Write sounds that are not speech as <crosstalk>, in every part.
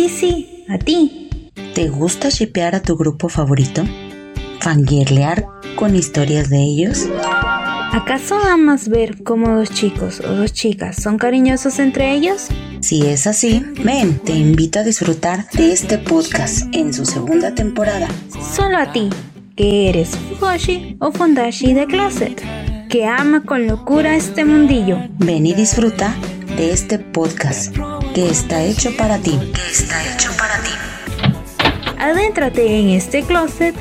sí, sí, a ti. ¿Te gusta shipear a tu grupo favorito? ¿Fangirlear con historias de ellos? ¿Acaso amas ver cómo dos chicos o dos chicas son cariñosos entre ellos? Si es así, ven, te invito a disfrutar de este podcast en su segunda temporada. Solo a ti, que eres Fugoshi o Fundashi de Closet, que ama con locura este mundillo. Ven y disfruta de este podcast que está hecho para ti. Que está hecho para ti. Adéntrate en este closet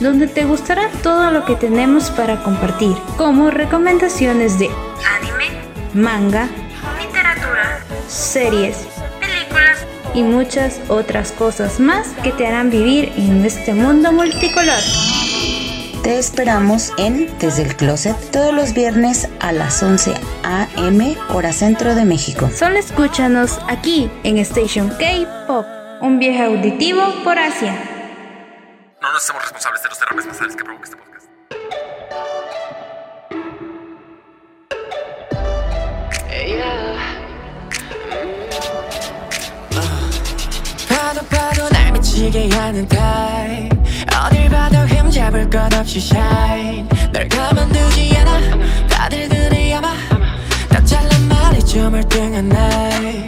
donde te gustará todo lo que tenemos para compartir, como recomendaciones de anime, manga, literatura, series, películas y muchas otras cosas más que te harán vivir en este mundo multicolor. Te esperamos en Desde el Closet todos los viernes a las 11 a.m. hora centro de México. Solo escúchanos aquí en Station K-Pop, un viaje auditivo por Asia. No nos hacemos responsables de los derrames nasales que provoca este podcast. 봐도 어딜 봐도 흠잡을 것 없이 shine. 널 가만두지 않아. 다들 그래 아마. 다 잘난 말이 좀 얼등한 날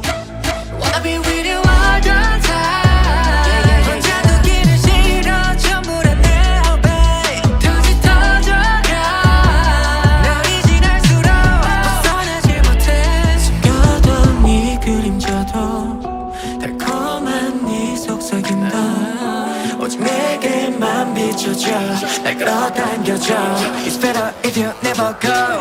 I'll go.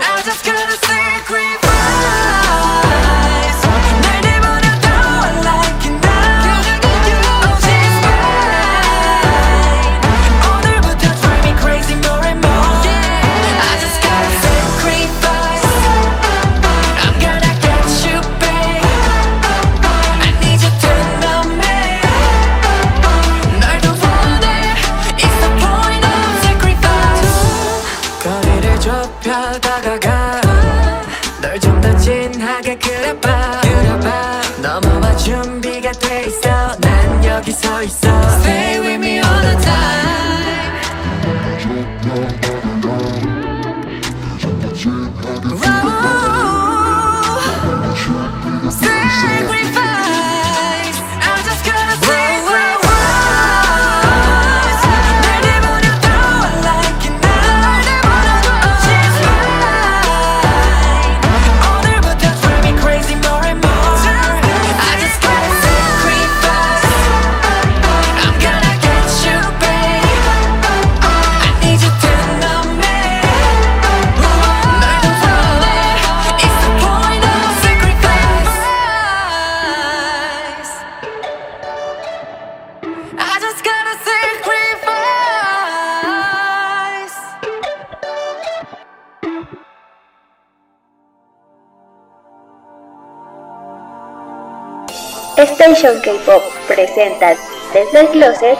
K-Pop presenta Desde el Closet,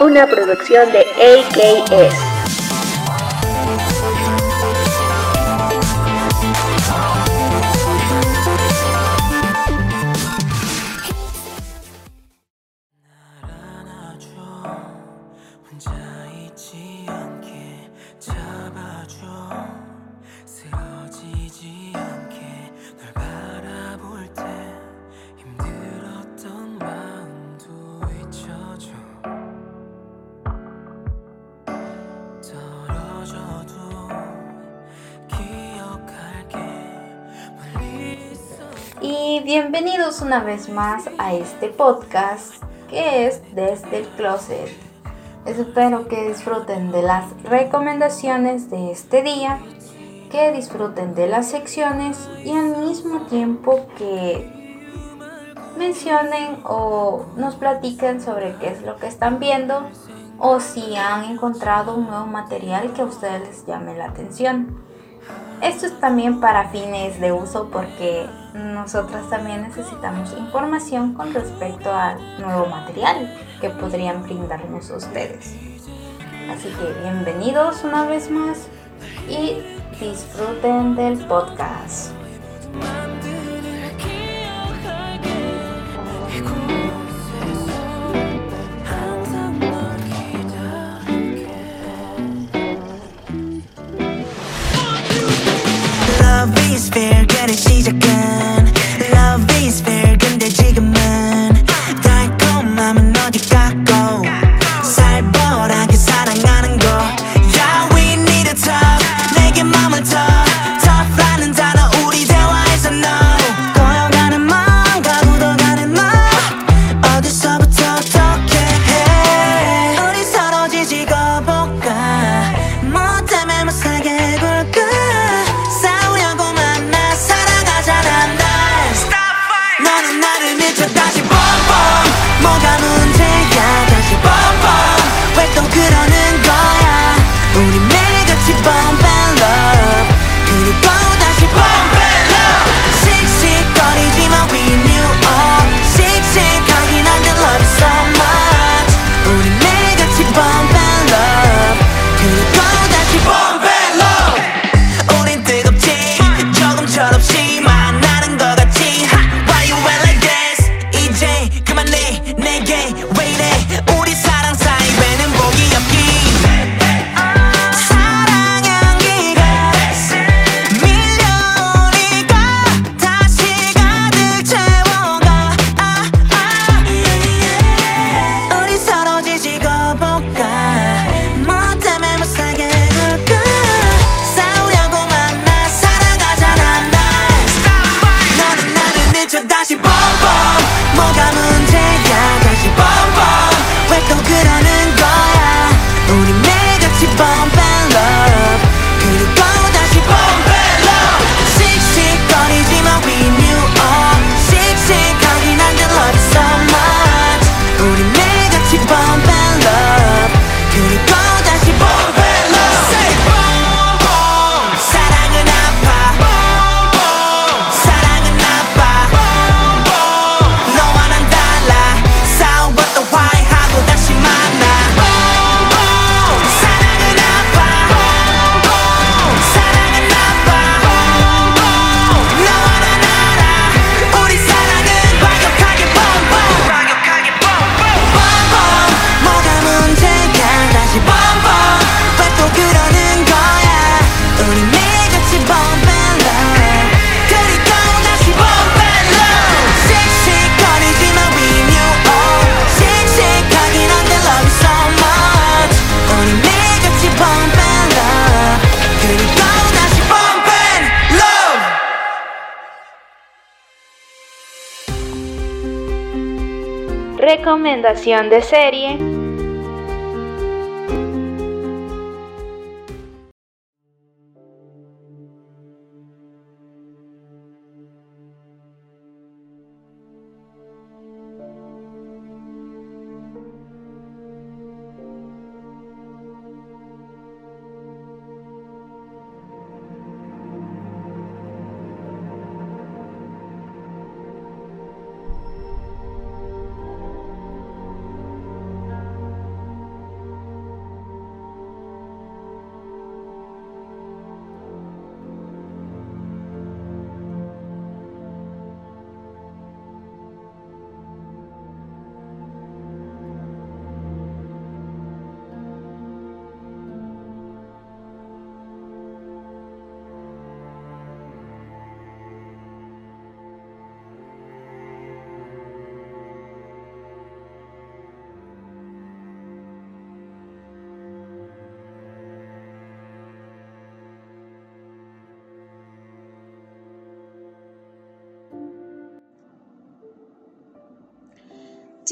una producción de AKS. bienvenidos una vez más a este podcast que es Desde el Closet. Espero que disfruten de las recomendaciones de este día, que disfruten de las secciones y al mismo tiempo que mencionen o nos platiquen sobre qué es lo que están viendo o si han encontrado un nuevo material que a ustedes les llame la atención. Esto es también para fines de uso porque nosotras también necesitamos información con respecto al nuevo material que podrían brindarnos ustedes. Así que bienvenidos una vez más y disfruten del podcast. is fair. 그래 시작은 recomendación de serie.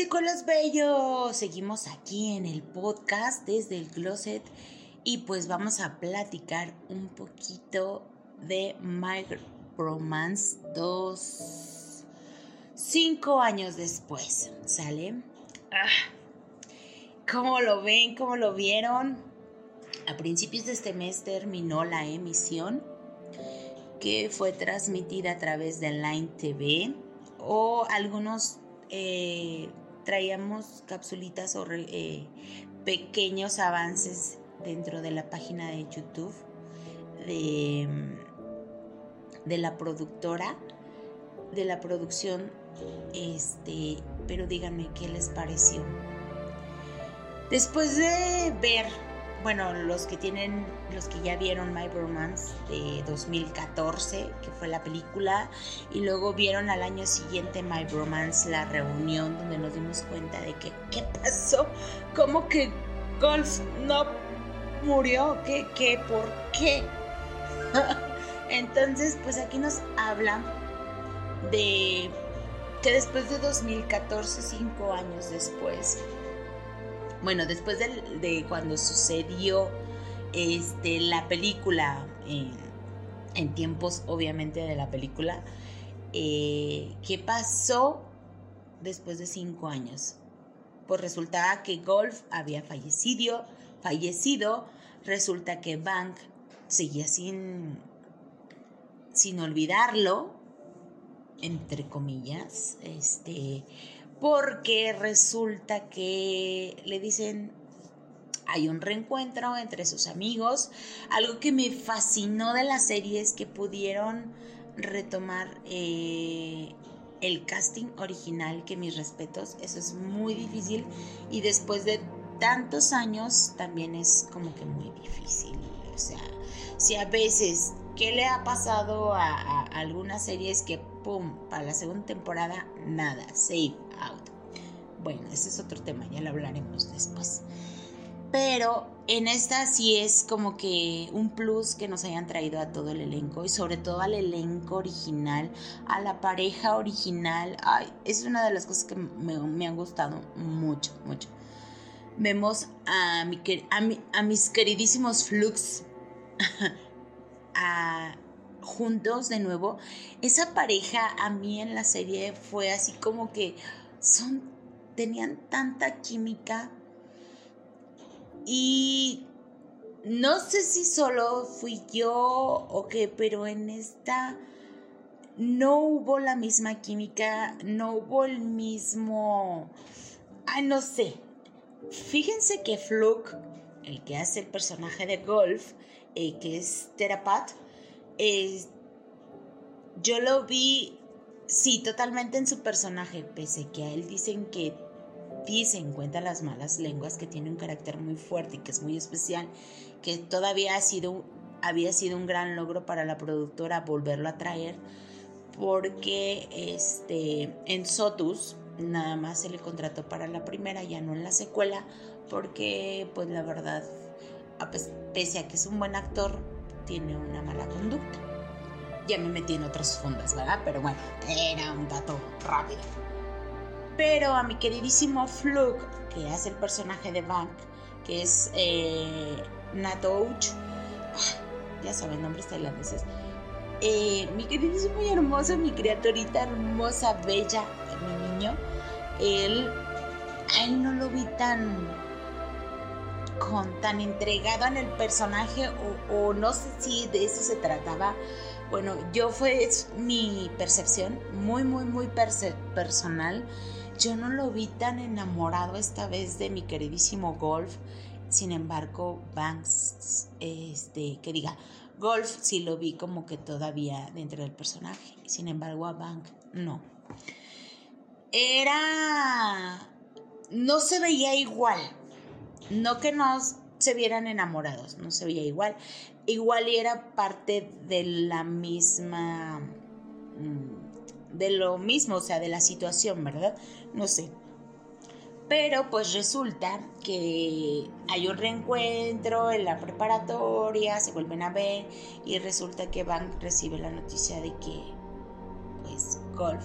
Chicuelos bellos, seguimos aquí en el podcast desde el closet y pues vamos a platicar un poquito de My Romance 2 cinco años después, ¿sale? Ah, ¿Cómo lo ven? ¿Cómo lo vieron? A principios de este mes terminó la emisión que fue transmitida a través de Line TV o algunos eh, traíamos capsulitas o eh, pequeños avances dentro de la página de YouTube de, de la productora, de la producción, este, pero díganme qué les pareció. Después de ver bueno, los que tienen, los que ya vieron My Romance de 2014, que fue la película, y luego vieron al año siguiente My Romance, la reunión, donde nos dimos cuenta de que, ¿qué pasó? ¿Cómo que Golf no murió? ¿Qué? ¿Qué? ¿Por qué? <laughs> Entonces, pues aquí nos habla de que después de 2014, cinco años después, bueno, después de, cuando sucedió este, la película, en tiempos obviamente de la película, eh, ¿qué pasó después de cinco años? Pues resultaba que Golf había fallecido, fallecido, resulta que Bank seguía sin, sin olvidarlo, entre comillas, este, porque resulta que le dicen hay un reencuentro entre sus amigos. Algo que me fascinó de la serie es que pudieron retomar eh, el casting original, que mis respetos, eso es muy difícil y después de tantos años también es como que muy difícil. O sea, si a veces, ¿qué le ha pasado a, algunas series que, ¡pum!, para la segunda temporada, nada, save out. Bueno, ese es otro tema, ya lo hablaremos después. Pero en esta sí es como que un plus que nos hayan traído a todo el elenco y sobre todo al elenco original, a la pareja original. Ay, es una de las cosas que me, han gustado mucho, mucho. Vemos a, a mis queridísimos Flux <laughs> juntos de nuevo. Esa pareja a mí en la serie fue así como que son, tenían tanta química y no sé si solo fui yo o qué, pero en esta no hubo la misma química, no hubo el mismo... Ay, no sé. Fíjense que Fluke, el que hace el personaje de Golf, que es Terapat, yo lo vi Sí, totalmente en su personaje, pese que a él dicen que dicen, cuenta las malas lenguas, que tiene un carácter muy fuerte y que es muy especial, que todavía ha sido, había sido un gran logro para la productora volverlo a traer, porque este, en Sotus nada más se le contrató para la primera, ya no en la secuela, porque pues la verdad, pese a que es un buen actor, tiene una mala conducta ya me metí en otras fundas, ¿verdad? Pero bueno, era un dato rápido. Pero a mi queridísimo Fluke, que hace el personaje de Bank, que es eh, Natouch, ya saben, nombres tailandeses. Eh, mi queridísimo y hermoso, mi criaturita hermosa, bella, mi niño, él, a él no lo vi tan con tan entregado en el personaje o, no sé si de eso se trataba bueno, yo fue mi percepción muy, muy, muy personal. Yo no lo vi tan enamorado esta vez de mi queridísimo Golf. Sin embargo, Banks, este, que diga, Golf sí lo vi como que todavía dentro del personaje. Sin embargo, a Bank no. Era... No se veía igual. No que nos se vieran enamorados, no se veía igual. Igual era parte de la misma, mm, de lo mismo, o sea, de la situación, ¿verdad? No sé. Pero pues resulta que hay un reencuentro en la preparatoria, se vuelven a ver y resulta que Van recibe la noticia de que pues Golf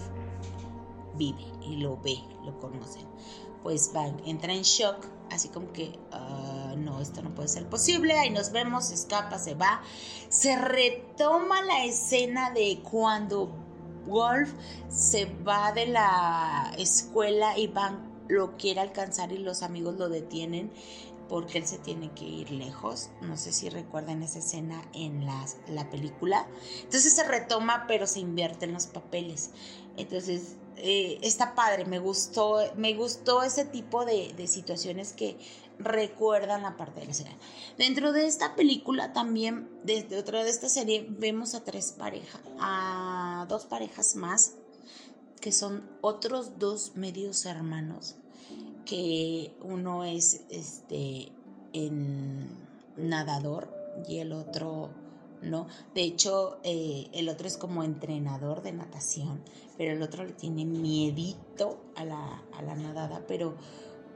vive y lo ve, lo conocen. Pues Van entra en shock, así como que, ah, no, esto no puede ser posible, ahí nos vemos, escapa, se va. Se retoma la escena de cuando Wolf se va de la escuela y Van lo quiere alcanzar y los amigos lo detienen porque él se tiene que ir lejos. No sé si recuerdan esa escena en la, la película. Entonces se retoma, pero se invierten los papeles. Entonces eh, está padre, me gustó, me gustó ese tipo de, situaciones que recuerdan la parte de la escena. Dentro de esta película también, desde otra de esta serie, vemos a tres parejas, a dos parejas más, que son otros dos medios hermanos que uno es este en nadador y el otro no. De hecho, eh, el otro es como entrenador de natación, pero el otro le tiene miedito a la, a la nadada, pero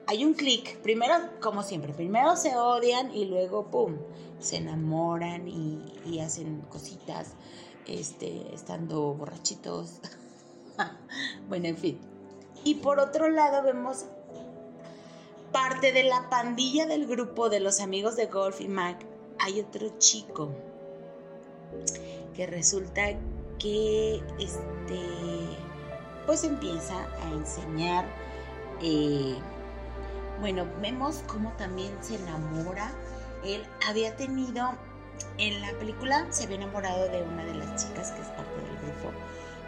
hay un clic. Primero, como siempre, primero se odian y luego, ¡pum!, se enamoran y, y hacen cositas, este, estando borrachitos. <laughs> bueno, en fin. Y por otro lado vemos parte de la pandilla del grupo de los amigos de Golf y Mac, hay otro chico que resulta que este pues empieza a enseñar eh, bueno vemos cómo también se enamora él había tenido en la película se había enamorado de una de las chicas que es parte del grupo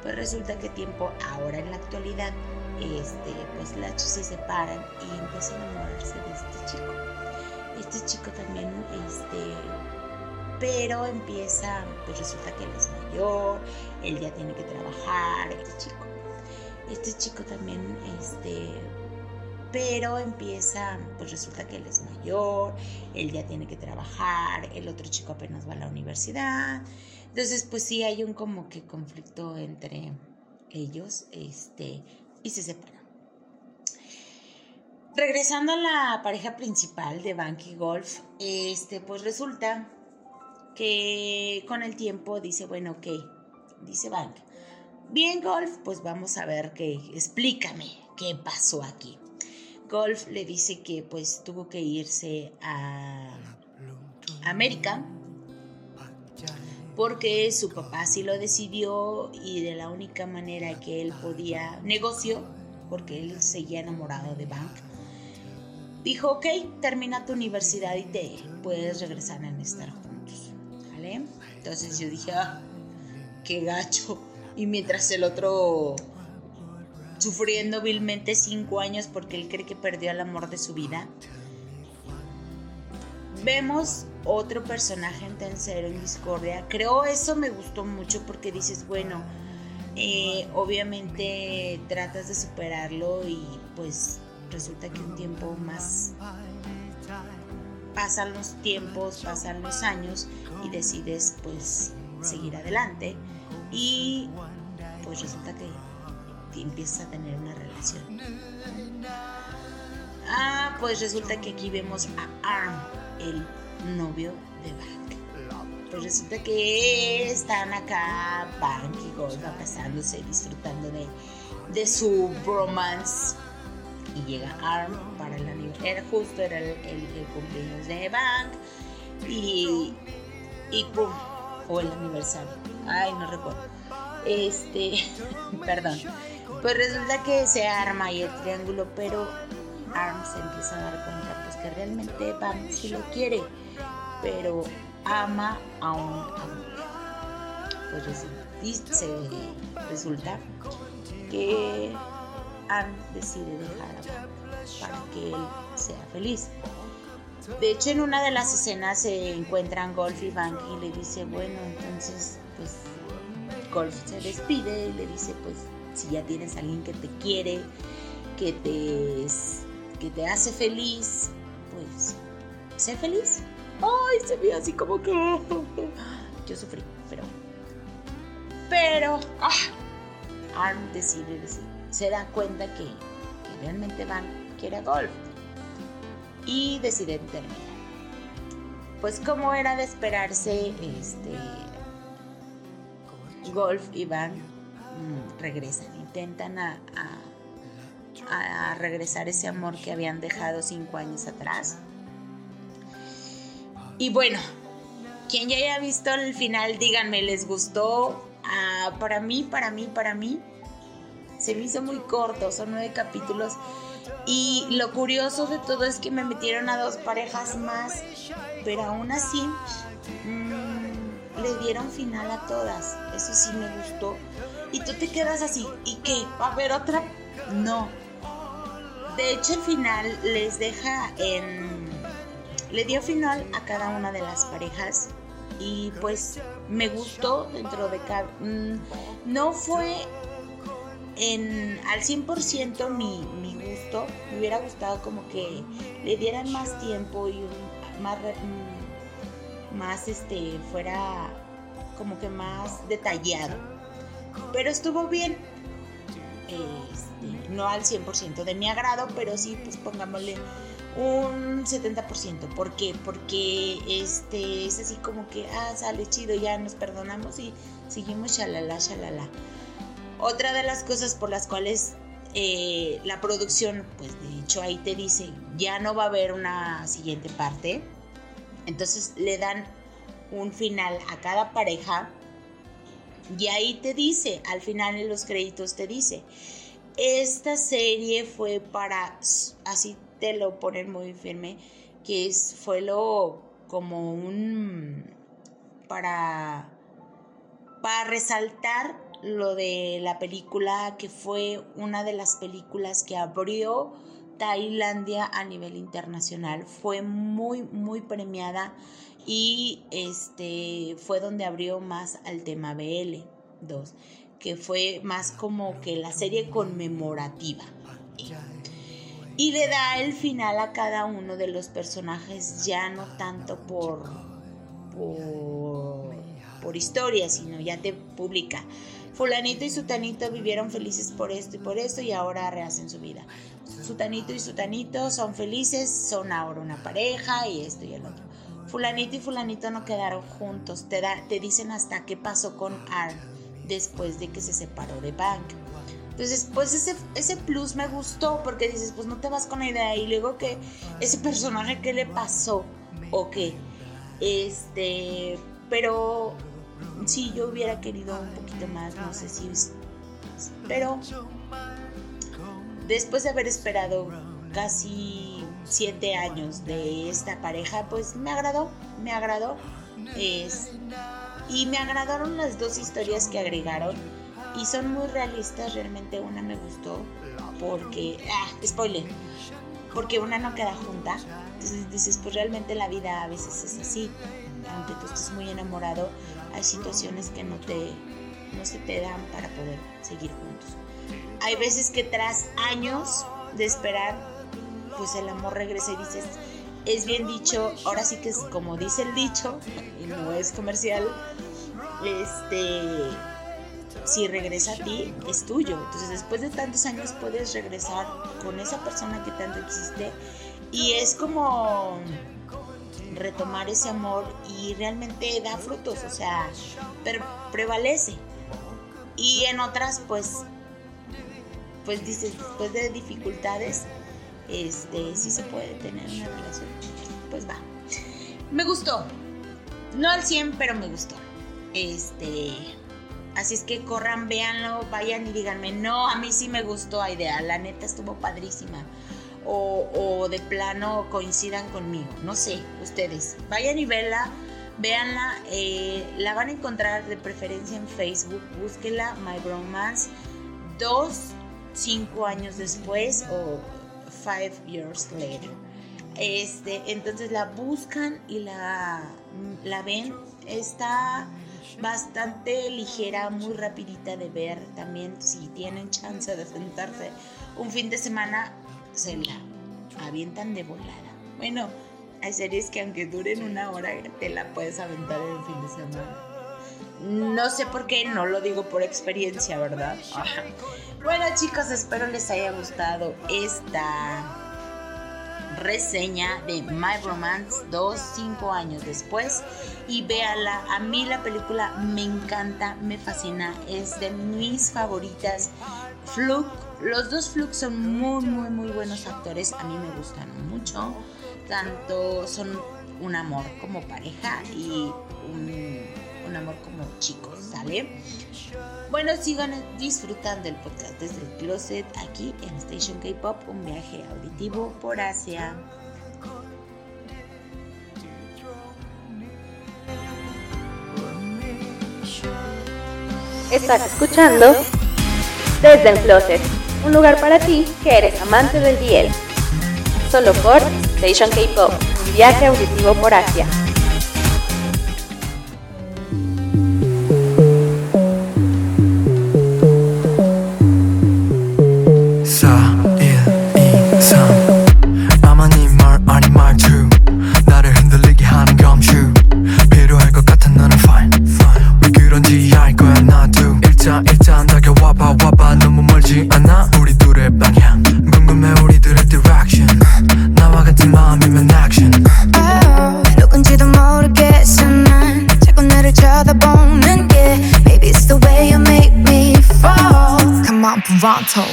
pues resulta que tiempo ahora en la actualidad este, pues las se separan y empieza a enamorarse de este chico. Este chico también, este, pero empieza, pues resulta que él es mayor, él ya tiene que trabajar, este chico. Este chico también, este, pero empieza, pues resulta que él es mayor, él ya tiene que trabajar, el otro chico apenas va a la universidad. Entonces, pues sí hay un como que conflicto entre ellos, este, y se separan. Regresando a la pareja principal de Bank y Golf, este, pues resulta que con el tiempo dice, bueno, ok, dice Bank, bien Golf, pues vamos a ver qué, explícame qué pasó aquí. Golf le dice que pues tuvo que irse a América porque su papá sí lo decidió y de la única manera que él podía negoció, porque él seguía enamorado de Bank, dijo, ok, termina tu universidad y te puedes regresar a juntos. Entonces yo dije, ah, qué gacho. Y mientras el otro sufriendo vilmente cinco años porque él cree que perdió el amor de su vida, vemos otro personaje en tercero en Discordia. Creo eso me gustó mucho porque dices, bueno, eh, obviamente tratas de superarlo y pues resulta que un tiempo más pasan los tiempos, pasan los años y decides pues seguir adelante y pues resulta que empiezas a tener una relación. Ah, pues resulta que aquí vemos a Arm, el novio de Bank. Pues resulta que están acá Bank y Golf abrazándose, disfrutando de, de su bromance. Y llega Arm para el aniversario, justo era el, cumpleaños de Bank. Y, o el aniversario. Ay, no recuerdo. Este, <laughs> perdón. Pues resulta que se arma ahí el triángulo, pero Arm se empieza a dar cuenta pues que realmente Bank sí lo quiere pero ama a un amigo. Pues resulta que Anne decide dejar a para que él sea feliz. De hecho, en una de las escenas se encuentran Golf y Bank y le dice, bueno, entonces, pues, Golf se despide y le dice, pues, si ya tienes a alguien que te quiere, que te, que te hace feliz, pues, sé feliz. Ay, se ve así como que. <laughs> Yo sufrí, pero. Pero. Ah, decide, se da cuenta que, que realmente Van quiere golf. Y deciden terminar. Pues, como era de esperarse, este. Golf y Van mm, regresan, intentan a, a, regresar ese amor que habían dejado cinco años atrás. Y bueno, quien ya haya visto el final, díganme, ¿les gustó? Ah, para mí, para mí, para mí, se me hizo muy corto, son nueve capítulos. Y lo curioso de todo es que me metieron a dos parejas más, pero aún así mm, le dieron final a todas. Eso sí me gustó. Y tú te quedas así, ¿y qué? ¿Va a haber otra? No. De hecho, el final les deja en... Le dio final a cada una de las parejas y pues me gustó dentro de cada... Mm, no fue en, al 100% mi, mi gusto, me hubiera gustado como que le dieran más tiempo y más, mm, más este, fuera como que más detallado. Pero estuvo bien. Este, no al 100% de mi agrado, pero sí, pues pongámosle un 70%. ¿Por qué? Porque este, es así como que, ah, sale chido, ya nos perdonamos y seguimos shalala, shalala. Otra de las cosas por las cuales eh, la producción, pues de hecho ahí te dice, ya no va a haber una siguiente parte. Entonces le dan un final a cada pareja y ahí te dice, al final en los créditos te dice, esta serie fue para, así te lo ponen muy firme, que es, fue lo como un, para, para resaltar lo de la película que fue una de las películas que abrió Tailandia a nivel internacional. Fue muy, muy premiada y este fue donde abrió más al tema BL2, que fue más como que la serie conmemorativa. Y le da el final a cada uno de los personajes, ya no tanto por, por, por historia, sino ya te publica Fulanito y Sutanito vivieron felices por esto y por esto y ahora rehacen su vida. Sutanito y Sutanito son felices, son ahora una pareja y esto y el otro. Fulanito y Fulanito no quedaron juntos. Te, da, te dicen hasta qué pasó con Art después de que se separó de Bank. Entonces, pues ese, ese plus me gustó porque dices, pues no te vas con la idea y luego que ese personaje, ¿qué le pasó? ¿O qué? Este, pero sí, yo hubiera querido un poquito más, no sé si... Pero después de haber esperado casi siete años de esta pareja, pues me agradó, me agradó. Es, y me agradaron las dos historias que agregaron y son muy realistas, realmente una me gustó porque, ah, spoiler, porque una no queda junta. Entonces dices, pues realmente la vida a veces es así, aunque tú estés muy enamorado, hay situaciones que no, te, no se te dan para poder seguir juntos. Hay veces que tras años de esperar, pues el amor regresa y dices, es bien dicho, ahora sí que es como dice el dicho, <laughs> y no es comercial, este, si regresa a ti, es tuyo. Entonces después de tantos años puedes regresar con esa persona que tanto existe y es como retomar ese amor y realmente da frutos, o sea, prevalece. Y en otras, pues, pues dices, después de dificultades, este, sí se puede tener una relación. Pues va. Me gustó. No al 100, pero me gustó. Este, así es que corran, véanlo, vayan y díganme, no, a mí sí me gustó idea, la neta estuvo padrísima o, de plano coincidan conmigo. No sé, ustedes. Vayan y véanla, véanla. Eh, la van a encontrar de preferencia en Facebook. Búsquela, My Bromance. Dos, cinco años después o five years later. Este, entonces la buscan y la, la ven. Está bastante ligera, muy rapidita de ver. También si tienen chance de sentarse un fin de semana, se la avientan de volada. Bueno, hay series que aunque duren una hora te la puedes aventar en el fin de semana. No sé por qué, no lo digo por experiencia, ¿verdad? <laughs> Bueno chicos, espero les haya gustado esta reseña de My Romance 2, 5 años después y véala. A mí la película me encanta, me fascina, es de mis favoritas. Fluke, los dos Fluke son muy, muy, muy buenos actores, a mí me gustan mucho. Tanto son un amor como pareja y un, un amor como chicos, ¿sale? Bueno, sigan disfrutando el podcast desde el closet aquí en Station K-Pop, un viaje auditivo por Asia. Estás escuchando Desde el Closet, un lugar para ti que eres amante del DL. Solo por Station K-Pop, un viaje auditivo por Asia.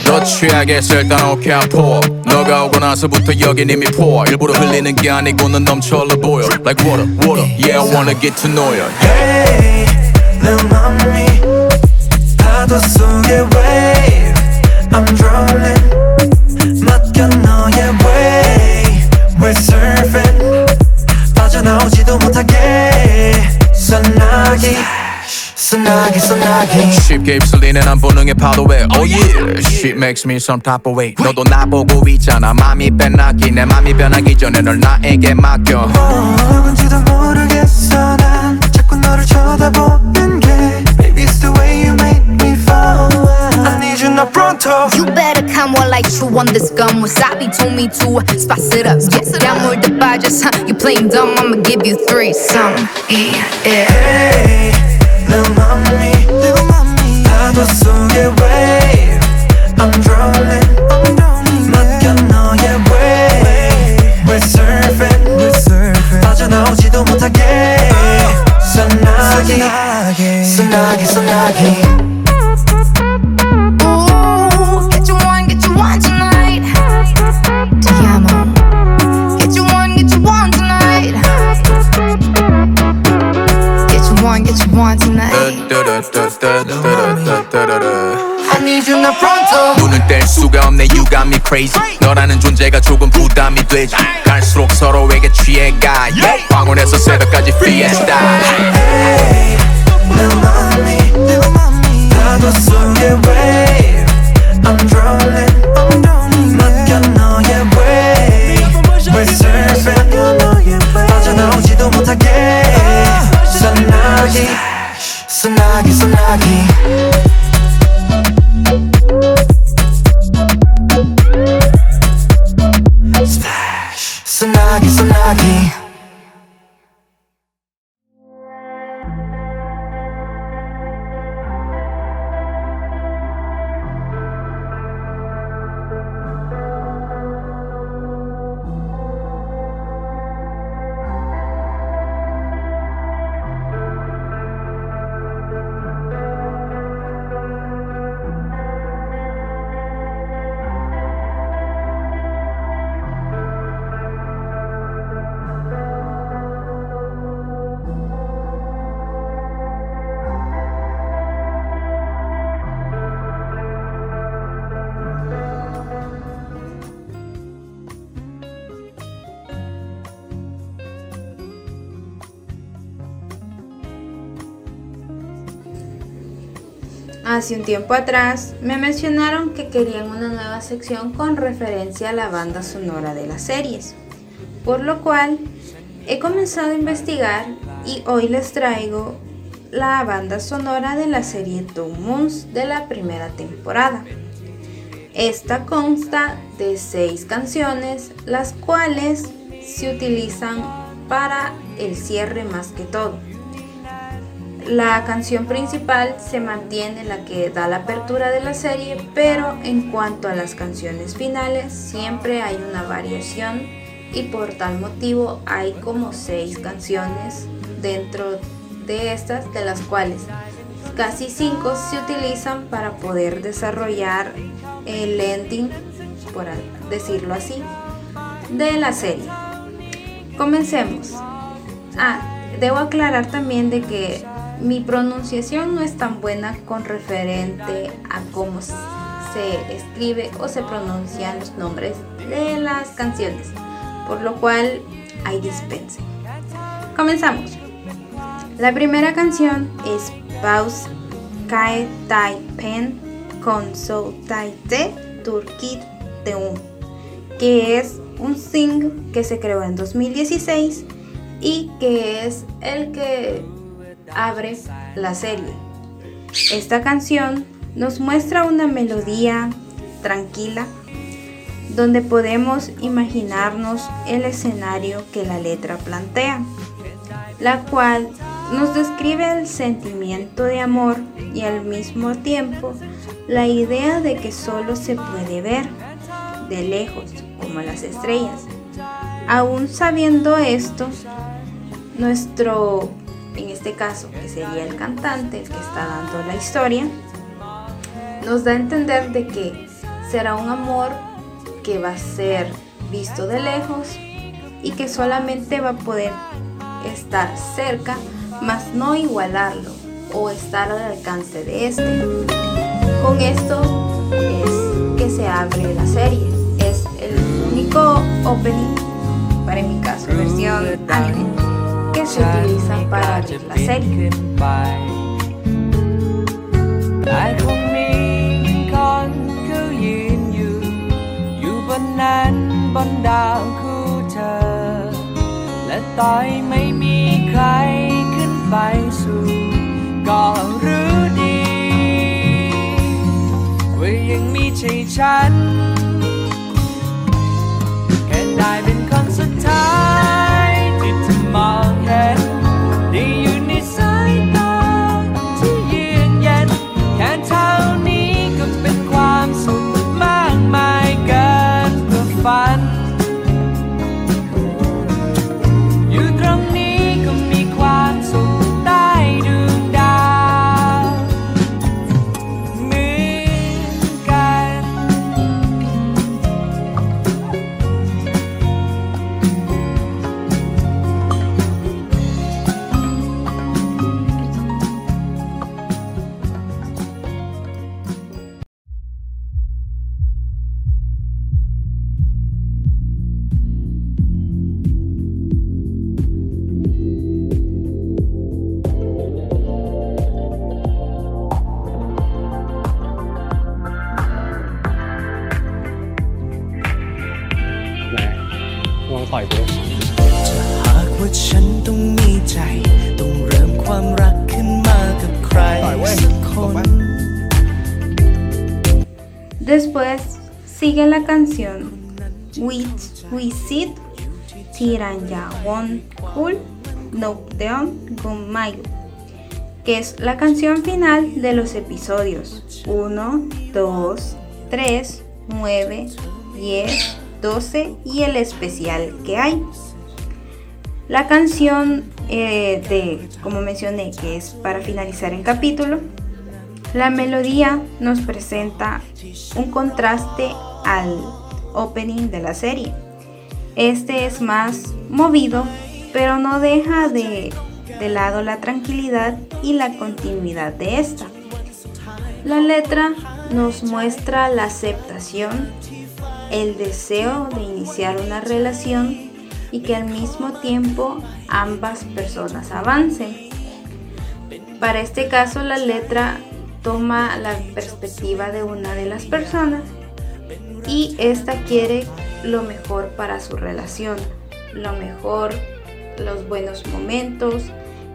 너 취하겠어 일단 오케이 포 너가 오고 나서부터 여긴 이미 포 일부러 흘리는 게 아니고 넌 넘쳐흘러 보여. Like water water Yeah I wanna get to know you Hey 쉽게 휩쓸리는 한 본능의 파도에 Oh yeah Shit makes me some type of way 너도 나보고 있잖아 맘이 변하기 내 맘이 변하기 전에 널 나에게 맡겨 누군지도 모르겠어 난 자꾸 너를 쳐다보는 게 Baby it's the way you make me fall I need you now pronto You better come while I chew on this gum Wasabi told me to spice it up Yeah, down with the budgets, huh? You playing dumb, I'ma give you three some Yeah, yeah Hey 내 맘이 파 will soon get away. I'm drowning. You now pronto 눈을 뗄 수가 없네 You got me crazy 너라는 존재가 조금 부담이 되지 갈수록 서로에게 취해가 yeah. 황혼에서 새벽까지 fiesta 내 맘이 파도 속의 wave I'm drowning 맡겨 너의 way We're surfing 빠져나오지도 못하게 소나기 소나기 소나기 Hace un tiempo atrás me mencionaron que querían una nueva sección con referencia a la banda sonora de las series, por lo cual he comenzado a investigar y hoy les traigo la banda sonora de la serie Two Moons de la primera temporada. Esta consta de seis canciones, las cuales se utilizan para el cierre más que todo. La canción principal se mantiene la que da la apertura de la serie, pero en cuanto a las canciones finales, siempre hay una variación y por tal motivo hay como seis canciones dentro de estas de las cuales casi cinco se utilizan para poder desarrollar el ending, por decirlo así, de la serie. Comencemos. Ah, debo aclarar también de que mi pronunciación no es tan buena con referente a cómo se escribe o se pronuncian los nombres de las canciones, por lo cual hay dispense. Comenzamos. La primera canción es Paus Kae Tai Pen con So Tai Te Turkit Un, que es un sing que se creó en 2016 y que es el que abre la serie. Esta canción nos muestra una melodía tranquila donde podemos imaginarnos el escenario que la letra plantea, la cual nos describe el sentimiento de amor y al mismo tiempo la idea de que solo se puede ver de lejos como las estrellas. Aún sabiendo esto, nuestro, en este caso, que sería el cantante el que está dando la historia, nos da a entender de que será un amor que va a ser visto de lejos y que solamente va a poder estar cerca, mas no igualarlo o estar al alcance de este. Con esto es que se abre la serie. Es el único opening, para mi caso, versión anime, que se utiliza para abrir la serie. นั้ friend. Tiranyawon Kul Nokdeon Gomayu, que es la canción final de los episodios 1, 2, 3, 9, 10, 12 y el especial que hay. La canción eh, de, como mencioné, que es para finalizar el capítulo, la melodía nos presenta un contraste al opening de la serie. Este es más movido, pero no deja de, lado la tranquilidad y la continuidad de esta. La letra nos muestra la aceptación, el deseo de iniciar una relación y que al mismo tiempo ambas personas avancen. Para este caso la letra toma la perspectiva de una de las personas y esta quiere lo mejor para su relación, lo mejor, los buenos momentos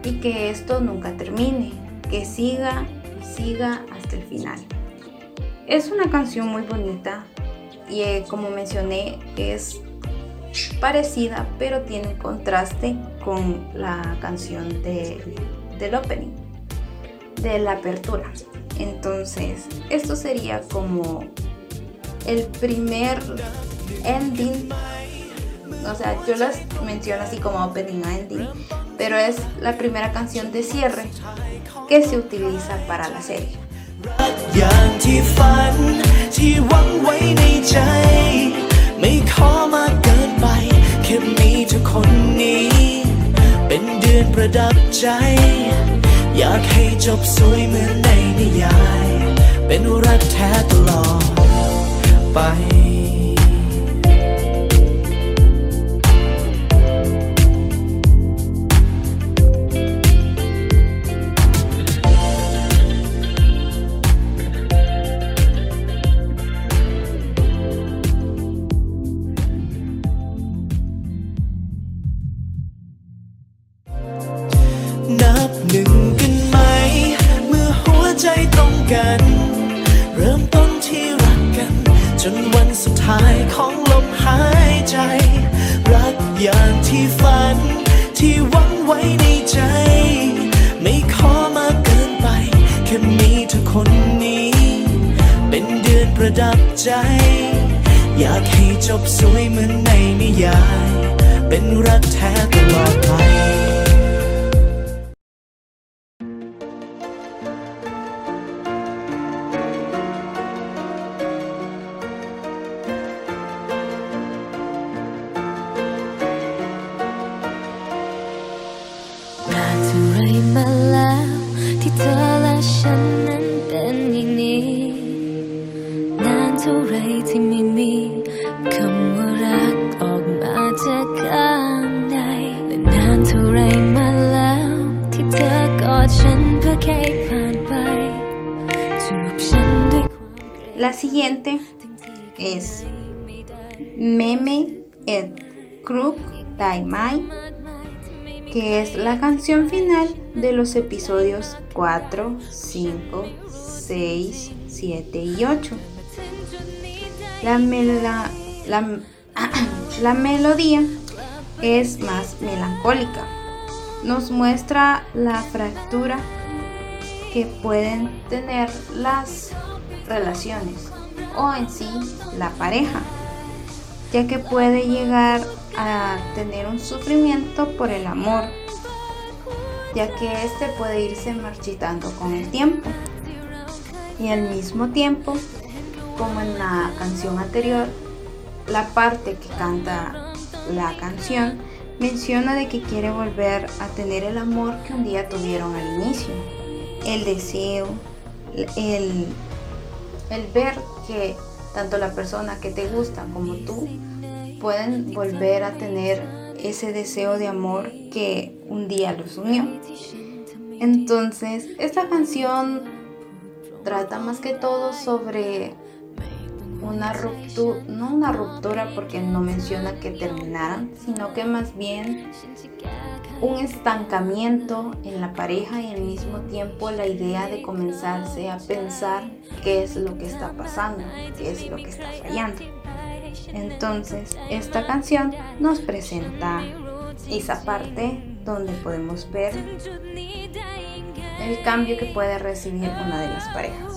y que esto nunca termine, que siga y siga hasta el final. Es una canción muy bonita y eh, como mencioné es parecida pero tiene un contraste con la canción de, del opening, de la apertura. Entonces, esto sería como el primer ending o sea, yo las menciono así como opening o ending, pero es la primera canción de cierre que se utiliza para la serie. อย่างที่ฝันที่หวังไว้ในใจ ไม่ขอมากเกินไป แค่มีเธอคนนี้ เป็นเดือนประดับใจ อยากให้จบสวยเหมือนในนิยาย เป็นรักแท้ตลอด ไป ใจ อยากให้จบสวยเหมือนในนิยาย เป็นรักแท้ canción final de los episodios 4, 5, 6, 7 y 8. La, la- <clears throat> la melodía es más melancólica. Nos muestra la fractura que pueden tener las relaciones o en sí la pareja, ya que puede llegar a tener un sufrimiento por el amor, ya que este puede irse marchitando con el tiempo. Y al mismo tiempo, como en la canción anterior, la parte que canta la canción menciona de que quiere volver a tener el amor que un día tuvieron al inicio, el deseo, el, el ver que tanto la persona que te gusta como tú pueden volver a tener ese deseo de amor que un día los unió. Entonces, esta canción trata más que todo sobre una ruptura, no una ruptura porque no menciona que terminaran, sino que más bien un estancamiento en la pareja y al mismo tiempo la idea de comenzarse a pensar qué es lo que está pasando, qué es lo que está fallando. Entonces, esta canción nos presenta esa parte donde podemos ver el cambio que puede recibir una de las parejas.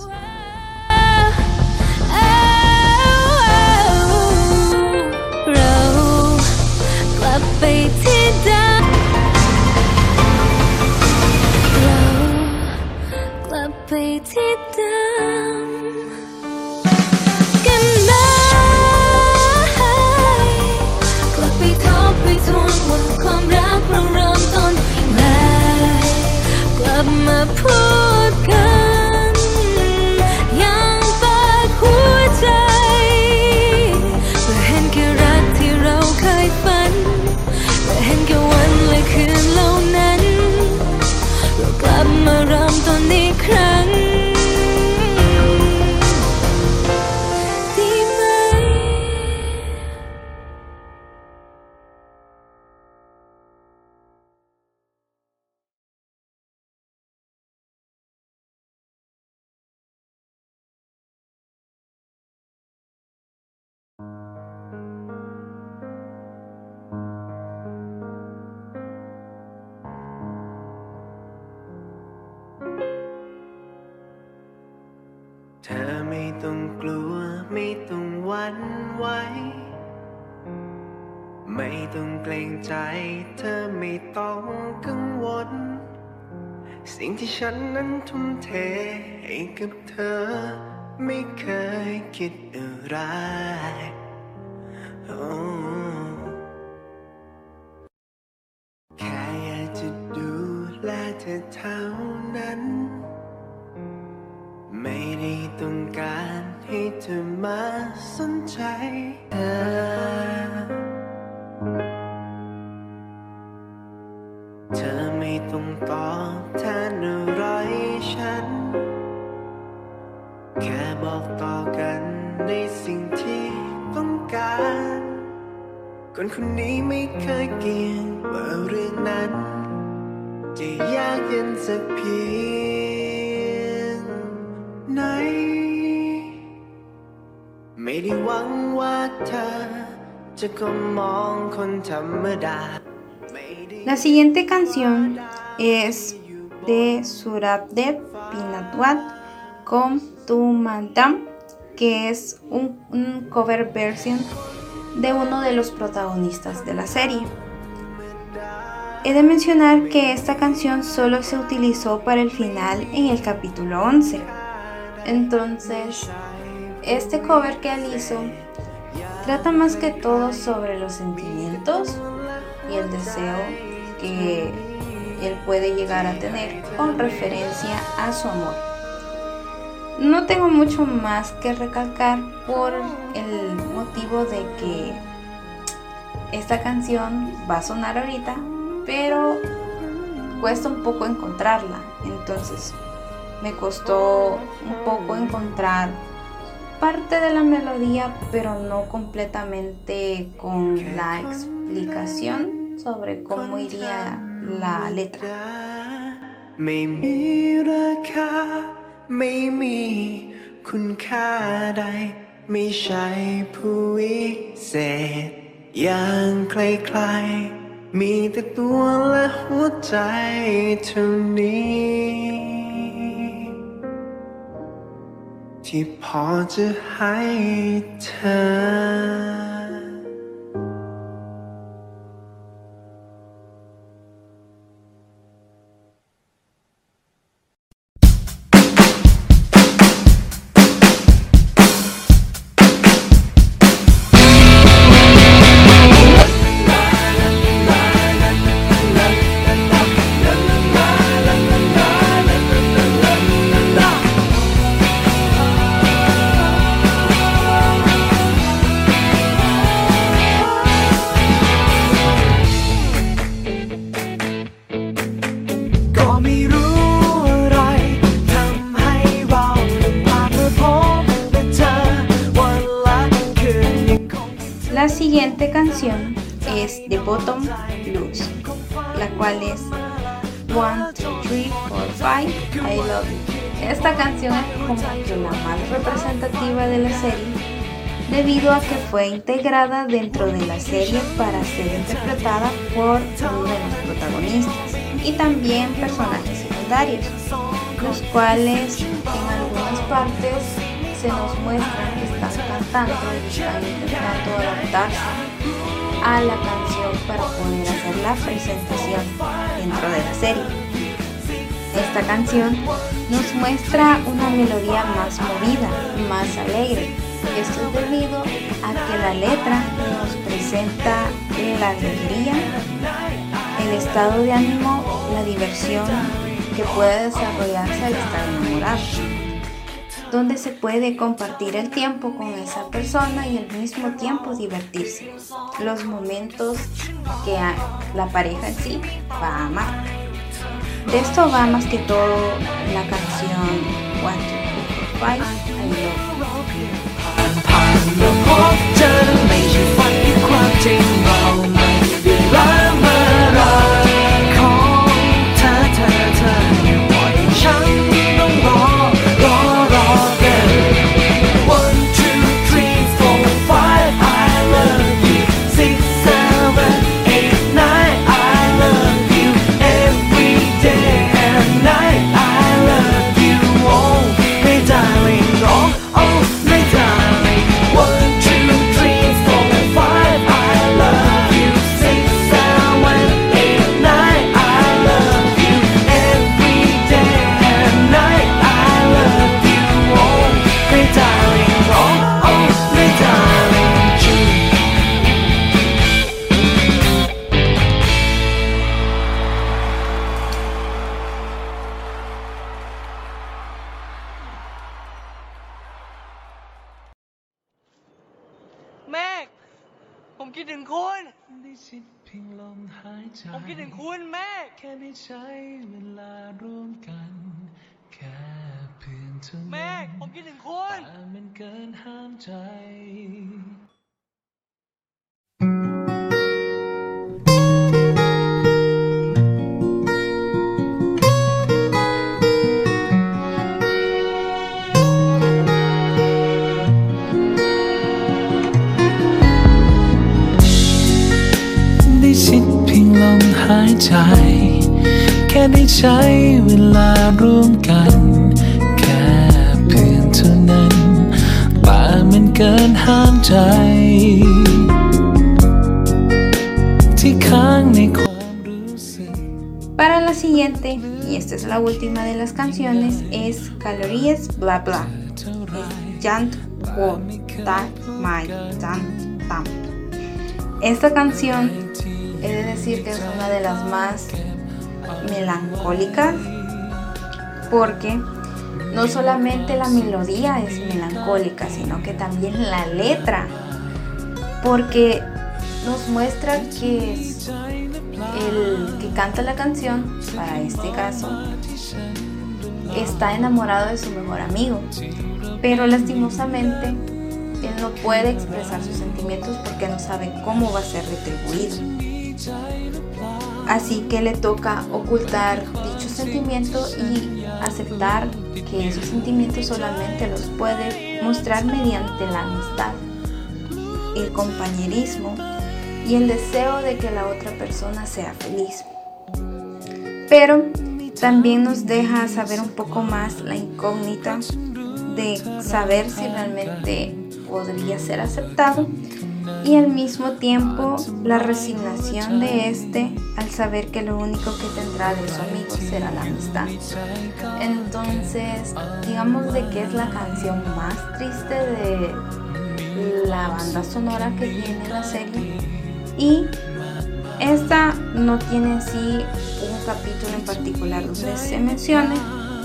เลับ กลัวไม่ต้องหวั่นไหว ไม่ต้องเกรงใจเธอไม่ต้องกังวล สิ่งที่ฉันนั้นทุ่มเทให้กับเธอ ไม่เคยคิดอะไรโ La siguiente canción es de Surabdev Pinatwat con Tu Madam, que es un, un cover version de uno de los protagonistas de la serie. He de mencionar que esta canción solo se utilizó para el final en el capítulo 11. Entonces, este cover que él hizo trata más que todo sobre los sentimientos y el deseo que él puede llegar a tener con referencia a su amor. No tengo mucho más que recalcar por el motivo de que esta canción va a sonar ahorita, pero cuesta un poco encontrarla. Entonces me costó un poco encontrar parte de la melodía, pero no completamente con la explicación sobre cómo iría la letra. ไม่มีราคา ไม่มีคุณค่าใด ไม่ใช่ผู้วิเศษ อย่างใครๆ มีแต่ตัวและหัวใจเท่านี้ ที่พอจะให้เธอ Serie debido a que fue integrada dentro de la serie para ser interpretada por uno de los protagonistas y también personajes secundarios, los cuales en algunas partes se nos muestran que están cantando y están intentando adaptarse a la canción para poder hacer la presentación dentro de la serie. Esta canción nos muestra una melodía más movida, más alegre. Esto es debido a que la letra nos presenta la alegría, el estado de ánimo, la diversión que puede desarrollarse al estar enamorado donde se puede compartir el tiempo con esa persona y al mismo tiempo divertirse. Los momentos que la pareja en sí va a amar. De esto va más que todo la canción One, Two, Three, Five, I Love. Oh ค่ได้ใช้เวลาร่วมกัน แค่เพียงเท่านั้นแม่ผมคิดถึงคุณแต่มันเกินห้ามใจได้ชิดเพียงลมหายใจ แค่ได้ใช้เวลาร่วมกัน แค่เพียงเท่านั้นแต่มันเกินห้ามใจ ที่ค้างในความรู้สึก Para la siguiente, y esta es la última de las canciones, es Calorías Bla Bla. Es Jant Wo Ta Mai Tan Tam. Esta canción he de decir que es una de las más melancólicas porque no solamente la melodía es melancólica, sino que también la letra, porque nos muestra que el que canta la canción, para este caso, está enamorado de su mejor amigo, pero lastimosamente él no puede expresar sus sentimientos porque no sabe cómo va a ser retribuido. Así que le toca ocultar dicho sentimiento y aceptar que esos sentimientos solamente los puede mostrar mediante la amistad, el compañerismo y el deseo de que la otra persona sea feliz. Pero también nos deja saber un poco más la incógnita de saber si realmente podría ser aceptado y al mismo tiempo la resignación de este al saber que lo único que tendrá de su amigo será la amistad. Entonces, digamos de que es la canción más triste de la banda sonora que tiene la serie y esta no tiene en sí un capítulo en particular donde se mencione,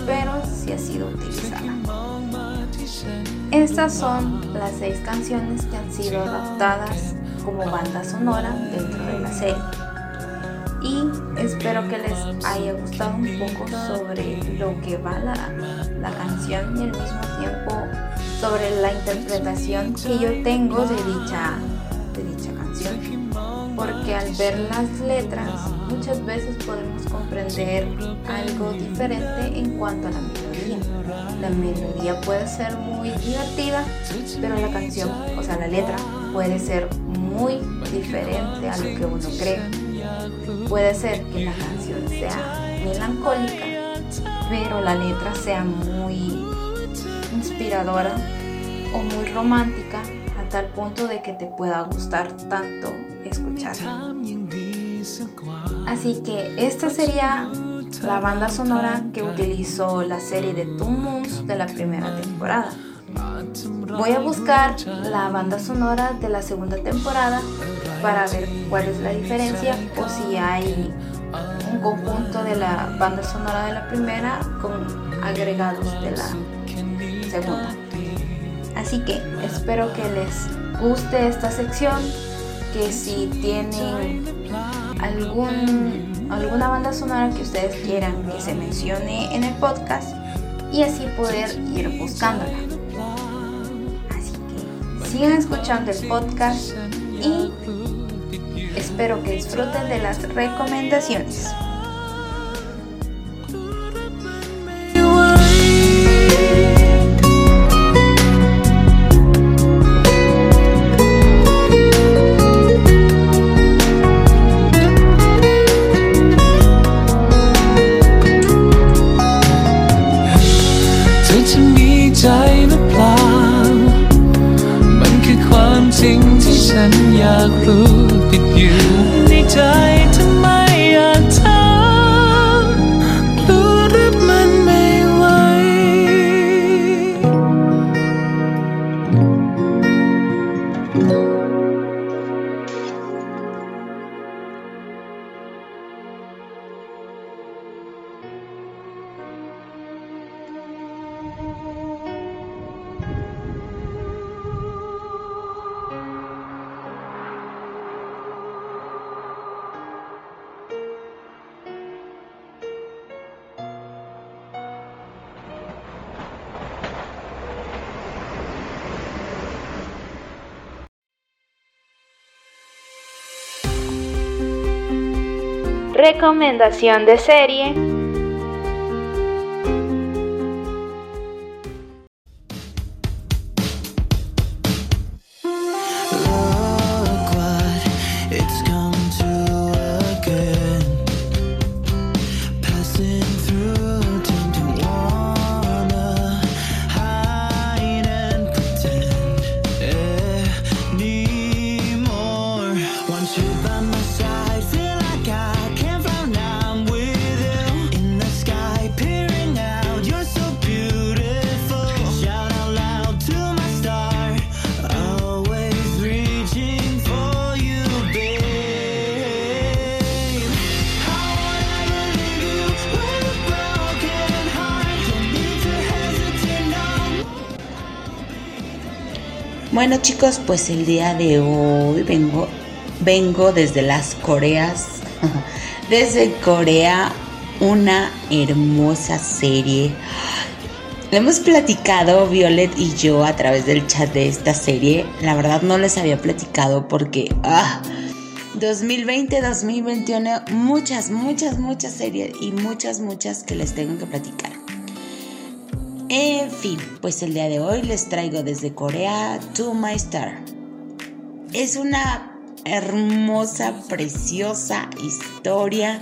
pero sí ha sido utilizada. Estas son las seis canciones que han sido adaptadas como banda sonora dentro de la serie. Y espero que les haya gustado un poco sobre lo que va la, la canción y al mismo tiempo sobre la interpretación que yo tengo de dicha, de dicha canción. Porque al ver las letras muchas veces podemos comprender algo diferente en cuanto a la melodía. La melodía puede ser muy divertida, pero la canción, o sea, la letra puede ser muy diferente a lo que uno cree. Puede ser que la canción sea melancólica, pero la letra sea muy inspiradora o muy romántica a tal punto de que te pueda gustar tanto escucharla. Así que esta sería la banda sonora que utilizó la serie de Two Moons de la primera temporada. Voy a buscar la banda sonora de la segunda temporada para ver cuál es la diferencia o si hay un conjunto de la banda sonora de la primera con agregados de la segunda. Así que espero que les guste esta sección, que si tienen algún, alguna banda sonora que ustedes quieran que se mencione en el podcast y así poder ir buscándola. Así que sigan escuchando el podcast y espero que disfruten de las recomendaciones. เธอจะมีใจหรือเปล่า มันคือความจริงที่ฉันอยากรู้ติดอยู่ในใจ Recomendación de serie. Bueno chicos, pues el día de hoy vengo, vengo desde las Coreas, <laughs> desde Corea, una hermosa serie. Le hemos platicado Violet y yo a través del chat de esta serie. La verdad no les había platicado porque ah, 2020, 2021, muchas, muchas, muchas series y muchas, muchas que les tengo que platicar. En fin, pues el día de hoy les traigo desde Corea To My Star. Es una hermosa, preciosa historia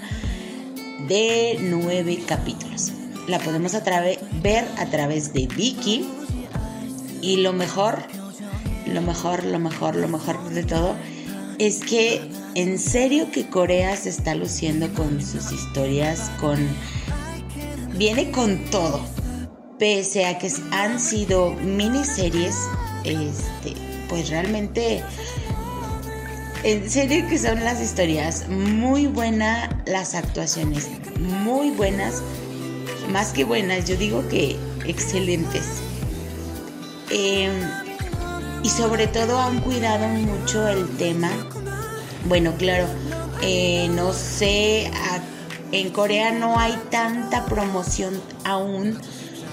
de nueve capítulos. La podemos a ver a través de Viki. Y lo mejor, lo mejor, lo mejor, lo mejor de todo es que en serio que Corea se está luciendo con sus historias, con... Viene con todo pese a que han sido miniseries, este, pues realmente, en serio que son las historias muy buenas, las actuaciones muy buenas, más que buenas, yo digo que excelentes. Eh, y sobre todo han cuidado mucho el tema. Bueno, claro, eh, no sé, en Corea no hay tanta promoción aún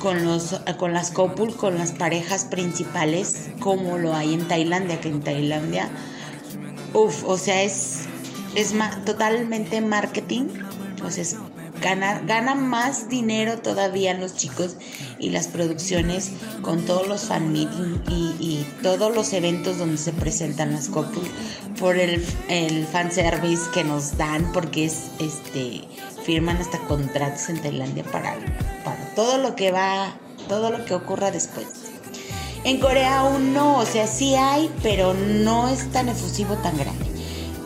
con, los, con las couple, con las parejas principales, como lo hay en Tailandia, que en Tailandia, uff, o sea, es, es ma- totalmente marketing, o sea, es ganar, ganan más dinero todavía los chicos y las producciones con todos los fan meeting y, y todos los eventos donde se presentan las couples por el, el fanservice que nos dan porque es este firman hasta contratos en Tailandia para, para todo lo que va todo lo que ocurra después en Corea aún no, o sea, sí hay, pero no es tan efusivo, tan grande.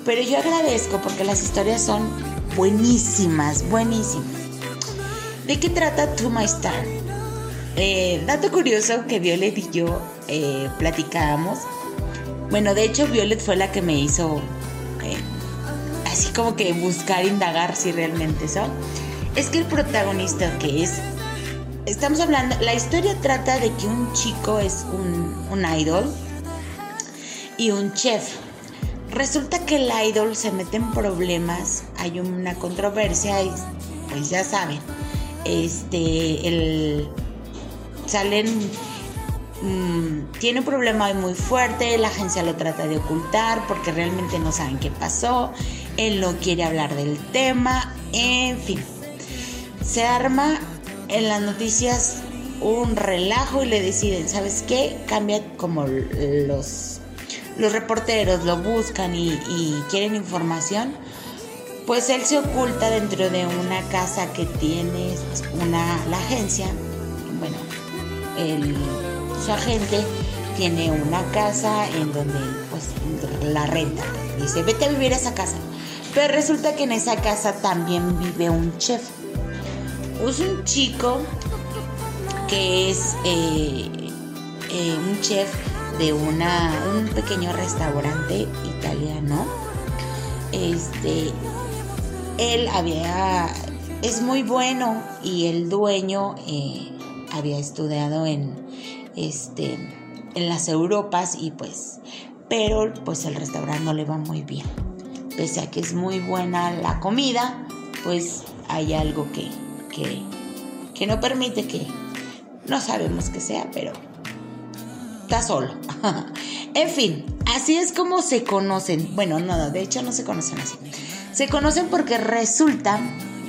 Pero yo agradezco porque las historias son buenísimas, buenísimas. ¿De qué trata To My Star? Eh, dato curioso que Violet y yo eh, platicábamos. Bueno, de hecho Violet fue la que me hizo así como que buscar, indagar si realmente eso. Es que el protagonista que es Estamos hablando, la historia trata de que un chico es un, un idol y un chef. Resulta que el idol se mete en problemas, hay una controversia y pues ya saben, este, el, salen, mm, tiene un problema muy fuerte, la agencia lo trata de ocultar porque realmente no saben qué pasó, él no quiere hablar del tema, en fin. Se arma en las noticias un relajo y le deciden, ¿sabes qué? Cambia como los, los reporteros lo buscan y, quieren información. Pues él se oculta dentro de una casa que tiene una, la agencia, bueno, el, su agente tiene una casa en donde pues la renta. Dice, vete a vivir a esa casa. Pero resulta que en esa casa también vive un chef. Es un chico que es eh, eh, un chef de una, un pequeño restaurante italiano. Este, él había, es muy bueno y el dueño eh, había estudiado en, este, en las Europas y pues, pero pues el restaurante no le va muy bien. Pese a que es muy buena la comida, pues hay algo que, que, que no permite que, no sabemos que sea, pero está solo. <laughs> en fin, así es como se conocen. Bueno, no, de hecho no se conocen así. Se conocen porque resulta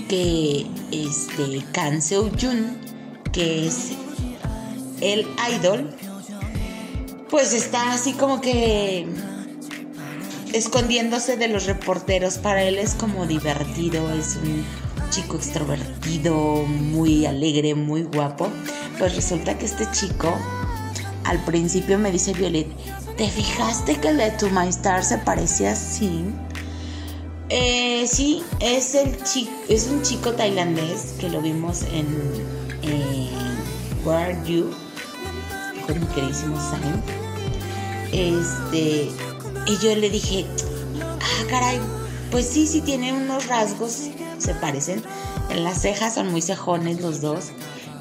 que este Kan Seo Jun, que es el idol, pues está así como que escondiéndose de los reporteros. Para él es como divertido, es un chico extrovertido, muy alegre, muy guapo. Pues resulta que este chico, al principio me dice Violet, ¿te fijaste que el de To My Star se parecía así? Eh, sí, es, el chi- es un chico tailandés que lo vimos en, en Where Are You con mi queridísimo Sam. Este, y yo le dije, ah, caray, pues sí, sí tiene unos rasgos, se parecen. En las cejas son muy cejones los dos.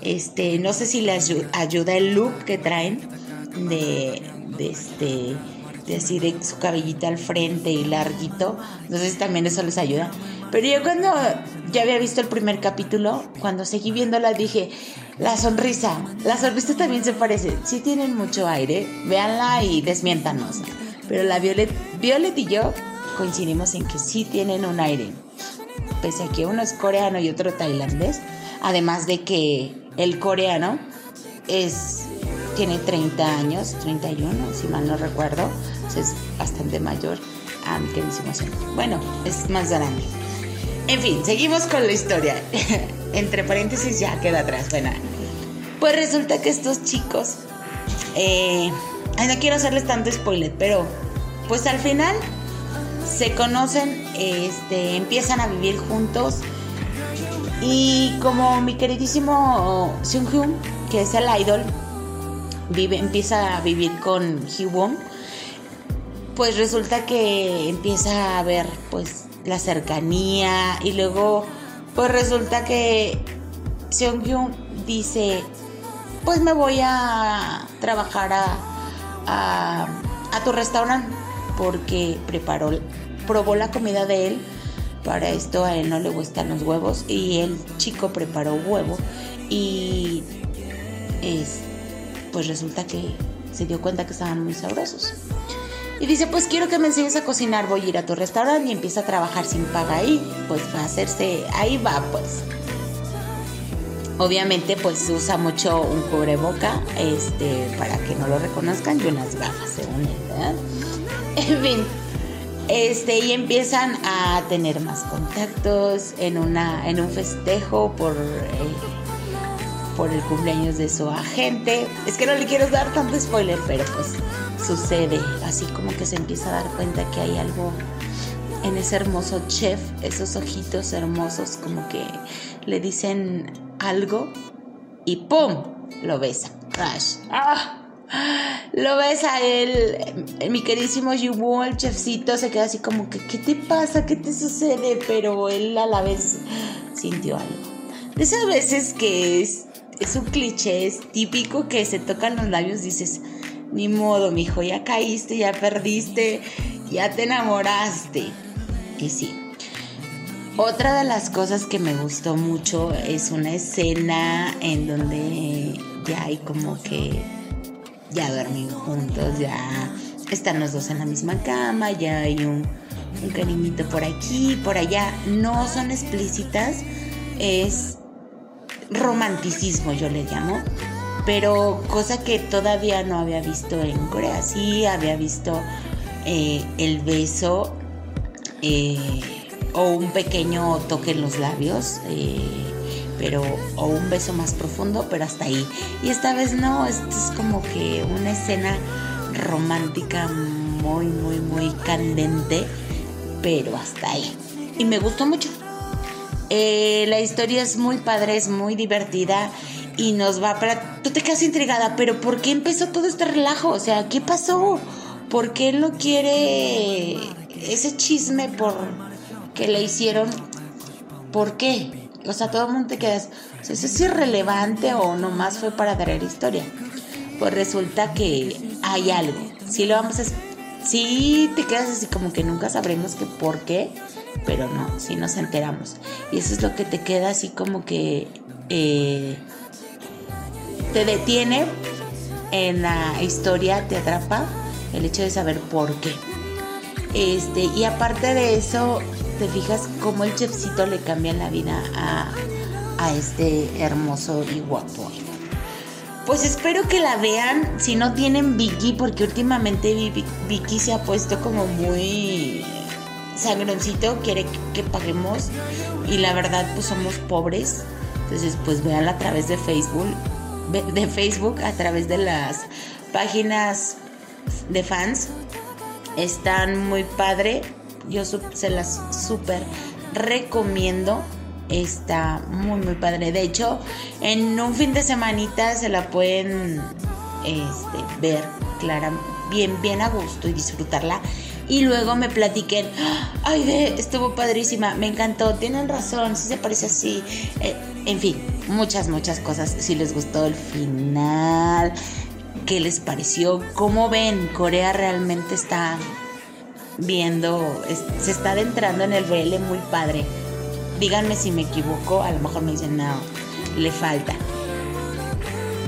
Este, no sé si le ayu- ayuda el look que traen de, de este, de así de su cabellita al frente y larguito. No sé si también eso les ayuda. Pero yo cuando ya había visto el primer capítulo, cuando seguí viéndola dije, la sonrisa, la sonrisa también se parece. Sí tienen mucho aire, véanla y desmiéntanos. Pero la Violet, Violet y yo coincidimos en que sí tienen un aire. Pese a que uno es coreano y otro tailandés. Además de que el coreano es tiene 30 años, 31, si mal no recuerdo. Es bastante mayor a mi queridísimo Sam. Bueno, es más grande. En fin, seguimos con la historia. <laughs> Entre paréntesis ya queda atrás. Bueno, pues resulta que estos chicos... eh, no quiero hacerles tanto spoiler, pero pues al final se conocen, este, empiezan a vivir juntos. Y como mi queridísimo Seung Hyun, que es el idol, vive, empieza a vivir con Hee-won, pues resulta que empieza a ver pues la cercanía y luego pues resulta que Seung-hyun dice pues me voy a trabajar a, a, a tu restaurante porque preparó probó la comida de él para esto a él no le gustan los huevos y el chico preparó huevo y es, pues resulta que se dio cuenta que estaban muy sabrosos. Y dice, pues quiero que me enseñes a cocinar, voy a ir a tu restaurante y empieza a trabajar sin paga ahí. Pues va a hacerse, ahí va pues. Obviamente pues usa mucho un cubreboca este, para que no lo reconozcan y unas gafas según él, ¿verdad? <laughs> En fin, este, y empiezan a tener más contactos en, una, en un festejo por, eh, por el cumpleaños de su agente. Es que no le quiero dar tanto spoiler, pero pues sucede. Así como que se empieza a dar cuenta que hay algo en ese hermoso chef, esos ojitos hermosos, como que le dicen algo y ¡pum! Lo besa. Crash. ¡Ah! Lo ves a él, mi queridísimo Yubu, el chefcito, se queda así como que, ¿qué te pasa? ¿Qué te sucede? Pero él a la vez sintió algo. Esas veces que es, es un cliché, es típico que se tocan los labios, dices, ni modo, mijo, ya caíste, ya perdiste, ya te enamoraste. Y sí. Otra de las cosas que me gustó mucho es una escena en donde ya hay como que ya duermen juntos, ya están los dos en la misma cama, ya hay un, un cariñito por aquí, por allá. No son explícitas, es romanticismo, yo le llamo. Pero cosa que todavía no había visto en Corea. Sí, había visto eh, el beso eh, o un pequeño toque en los labios. eh, pero o un beso más profundo, pero hasta ahí. Y esta vez no, esto es como que una escena romántica muy, muy, muy candente, pero hasta ahí. Y me gustó mucho. Eh, la historia es muy padre, es muy divertida y nos va para... Tú te quedas intrigada, pero ¿por qué empezó todo este relajo? O sea, ¿qué pasó? ¿Por qué él no quiere ese chisme por que le hicieron? ¿Por qué? O sea, todo el mundo te quedas, o sea, ¿eso es irrelevante o nomás fue para traer historia? Pues resulta que hay algo. Si lo vamos a... Sí te quedas así como que nunca sabremos que por qué, pero no, si nos enteramos. Y eso es lo que te queda así como que eh, te detiene en la historia, te atrapa el hecho de saber por qué. Este, y aparte de eso, te fijas cómo el chefcito le cambia la vida a, a este hermoso y guapo. Pues espero que la vean. Si no tienen Vicky, porque últimamente Vicky se ha puesto como muy sangroncito quiere que paguemos y la verdad pues somos pobres. Entonces pues véanla a través de Facebook, de Facebook, a través de las páginas de fans. Están muy padre. Yo se las súper recomiendo. Está muy muy padre. De hecho, en un fin de semanita se la pueden este, ver clara, bien, bien a gusto y disfrutarla y luego me platiquen, ah, ay, de, estuvo padrísima, me encantó, tienen razón, sí se parece así. Eh, en fin, muchas, muchas cosas. Si les gustó el final, ¿qué les pareció? ¿Cómo ven? Corea realmente está viendo, se está adentrando en el BL muy padre. Díganme si me equivoco, a lo mejor me dicen, no, le falta.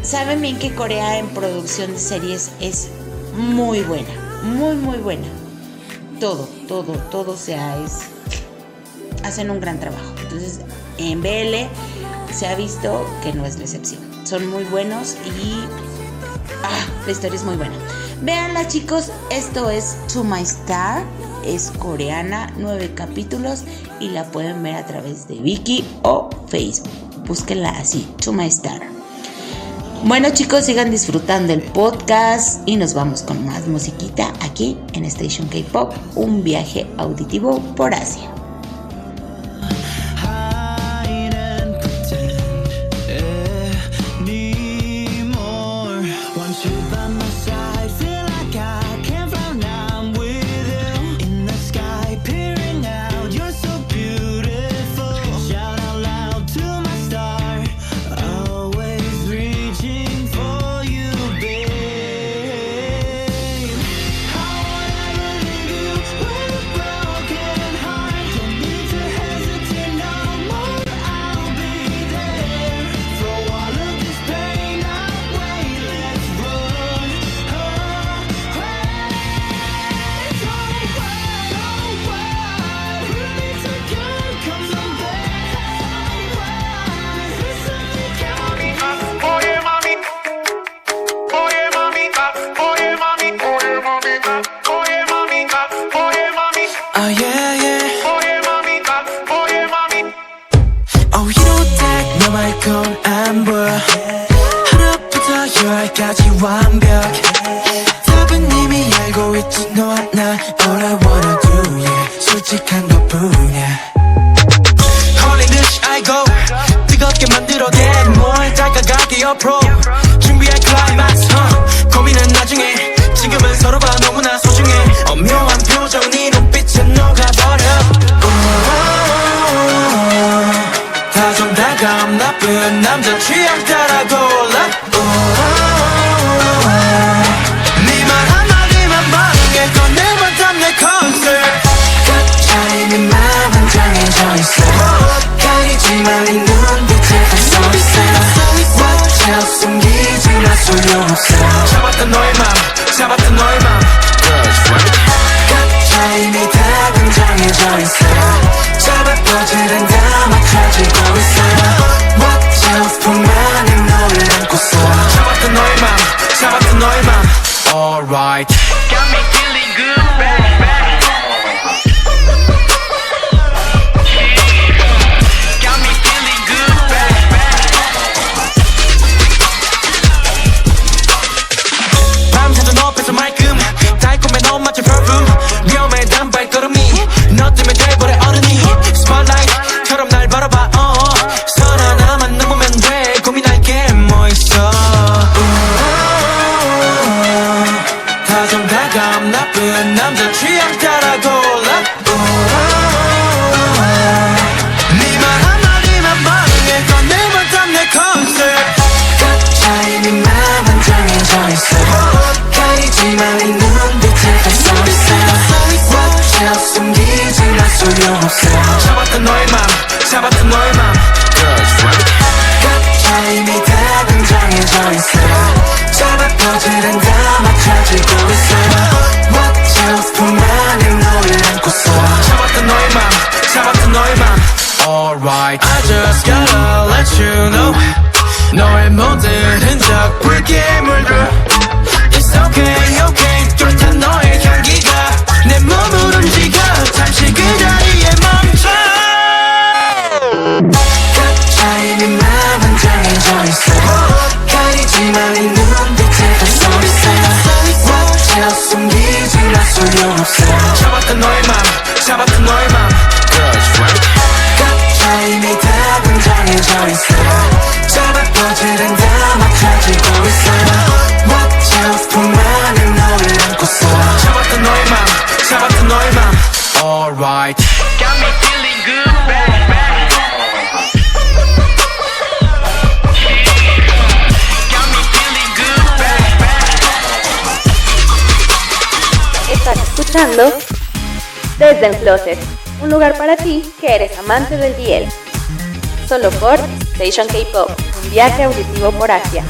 Saben bien que Corea en producción de series es muy buena, muy, muy buena todo, todo, todo sea es. Hacen un gran trabajo. Entonces, en BL se ha visto que no es la excepción. Son muy buenos y. Ah, la historia es muy buena. Veanla, chicos. Esto es To My Star. Es coreana, nueve capítulos y la pueden ver a través de Viki o Facebook. Búsquenla así, To My Star. Bueno chicos, sigan disfrutando el podcast y nos vamos con más musiquita aquí en Station K-Pop, un viaje auditivo por Asia. Desde el un lugar para ti que eres amante del DL. Solo por Station K-Pop, un viaje auditivo por Asia.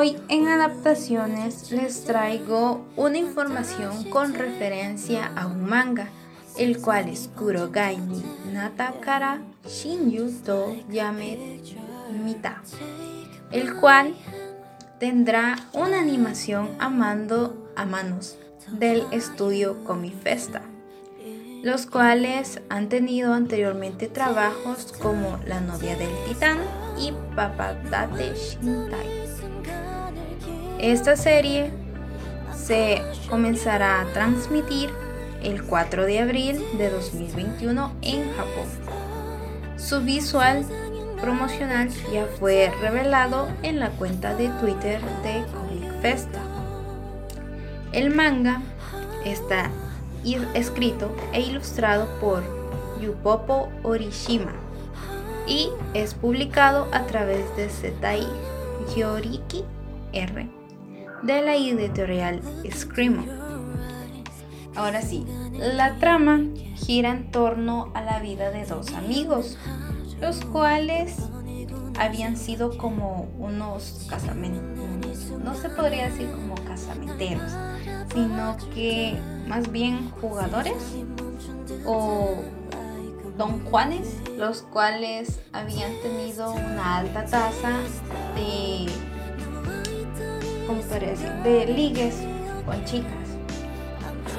Hoy en adaptaciones les traigo una información con referencia a un manga, el cual es Kurogai ni Natakara Shinju to Yame Mita, el cual tendrá una animación a, mando, a manos del estudio Comifesta, los cuales han tenido anteriormente trabajos como La novia del titán y Papadate Shintai. Esta serie se comenzará a transmitir el 4 de abril de 2021 en Japón. Su visual promocional ya fue revelado en la cuenta de Twitter de Comic Festa. El manga está escrito e ilustrado por Yupopo Orishima y es publicado a través de Setai Yoriki R de la editorial Screamo. Ahora sí, la trama gira en torno a la vida de dos amigos, los cuales habían sido como unos casamenteros, no se podría decir como casamenteros, sino que más bien jugadores o don Juanes, los cuales habían tenido una alta tasa de, de ligues con chicas.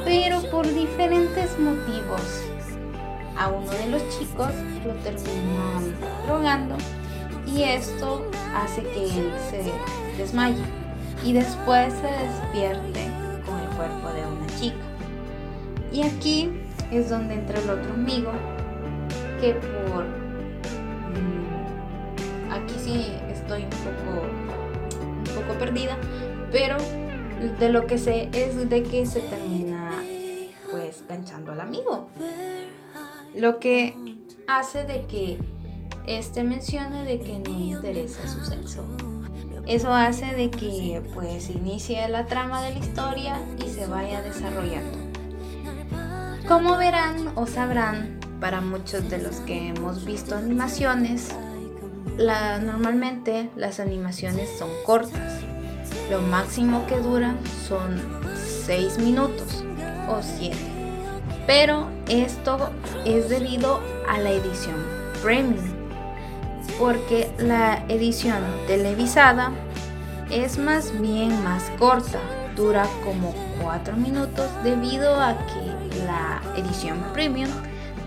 Pero por diferentes motivos, a uno de los chicos lo terminan drogando y esto hace que él se desmaye y después se despierte con el cuerpo de una chica. Y aquí es donde entra el otro amigo que por mm, aquí sí estoy un poco perdida, pero de lo que sé es de que se termina pues ganchando al amigo. Lo que hace de que este mencione de que no interesa su sexo. Eso hace de que pues inicie la trama de la historia y se vaya desarrollando. Como verán o sabrán, para muchos de los que hemos visto animaciones, normalmente las animaciones son cortas. Lo máximo que duran son 6 minutos o 7. Pero esto es debido a la edición premium. Porque la edición televisada es más bien más corta, dura como 4 minutos debido a que la edición premium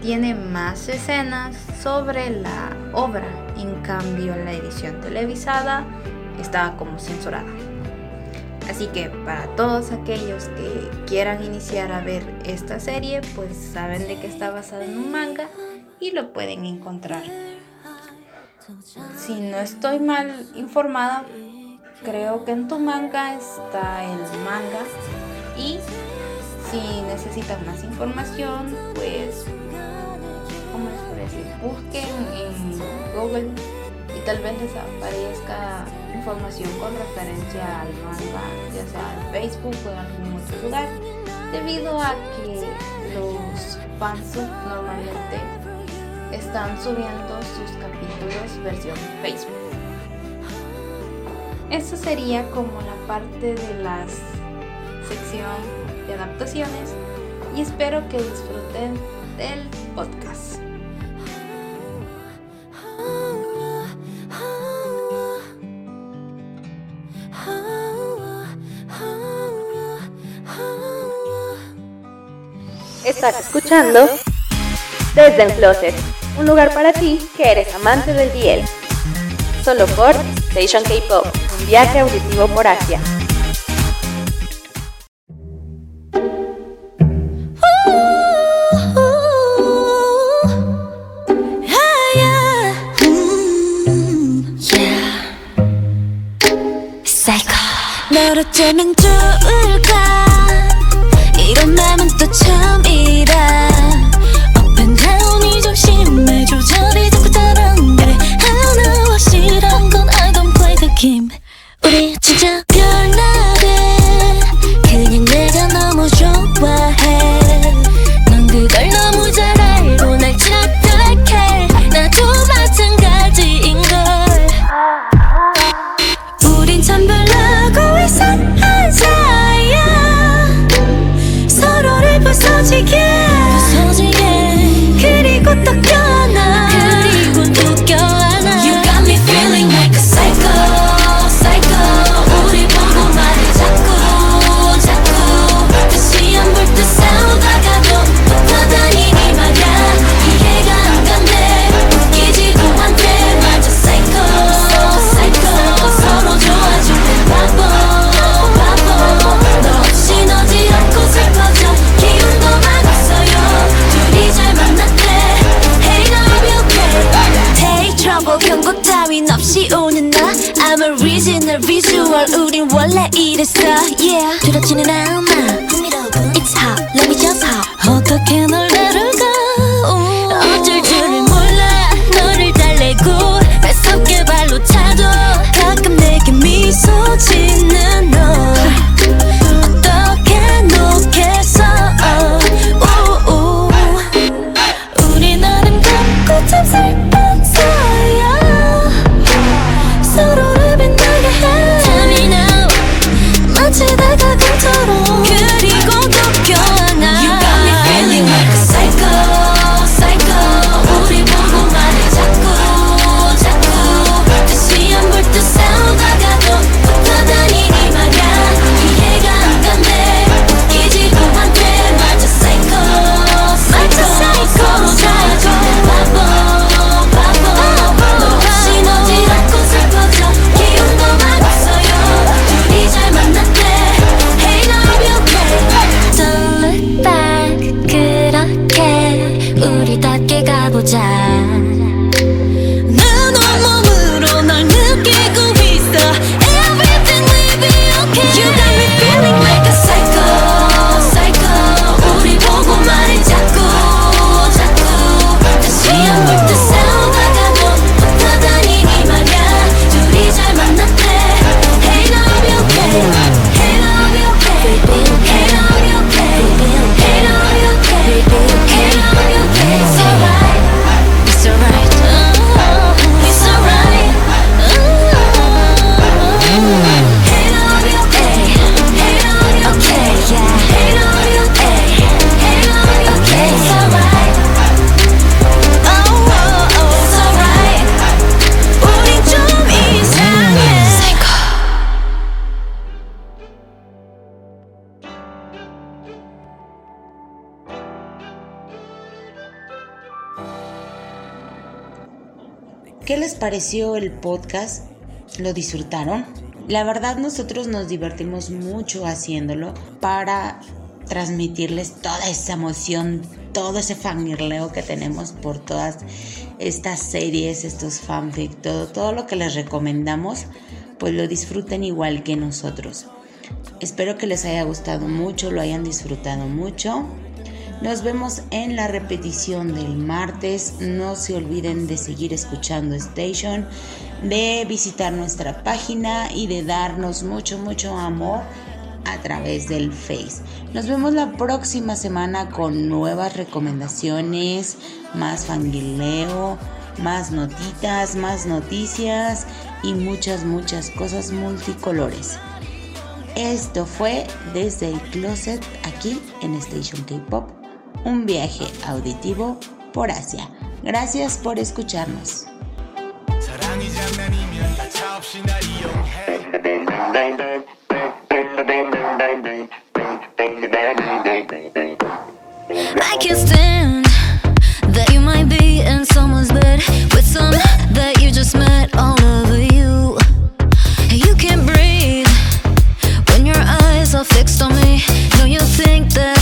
tiene más escenas sobre la obra, en cambio la edición televisada está como censurada. Así que para todos aquellos que quieran iniciar a ver esta serie, pues saben de que está basada en un manga y lo pueden encontrar. Si no estoy mal informada, creo que en tu manga está el manga y si necesitan más información, pues, busquen en Google y tal vez les aparezca información con referencia al manga, ya sea en Facebook o en algún otro lugar, debido a que los fans normalmente están subiendo sus capítulos versión Facebook. Eso sería como la parte de la sección de adaptaciones y espero que disfruten del podcast. Estás escuchando Desde el Closet, un lugar para ti que eres amante del DL. Solo por Station K-Pop, un viaje auditivo por Asia. 이런 마음은 또 처음이 pareció el podcast? ¿Lo disfrutaron? La verdad nosotros nos divertimos mucho haciéndolo para transmitirles toda esa emoción, todo ese fanirleo que tenemos por todas estas series, estos fanfic, todo, todo lo que les recomendamos, pues lo disfruten igual que nosotros. Espero que les haya gustado mucho, lo hayan disfrutado mucho nos vemos en la repetición del martes. No se olviden de seguir escuchando Station, de visitar nuestra página y de darnos mucho, mucho amor a través del Face. Nos vemos la próxima semana con nuevas recomendaciones, más fanguileo, más notitas, más noticias y muchas, muchas cosas multicolores. Esto fue desde el closet aquí en Station K-Pop un viaje auditivo por Asia. Gracias por escucharnos. I can't stand that you might be in someone's bed with some that you just met all over you. You can't breathe when your eyes are fixed on me. Don't you think that?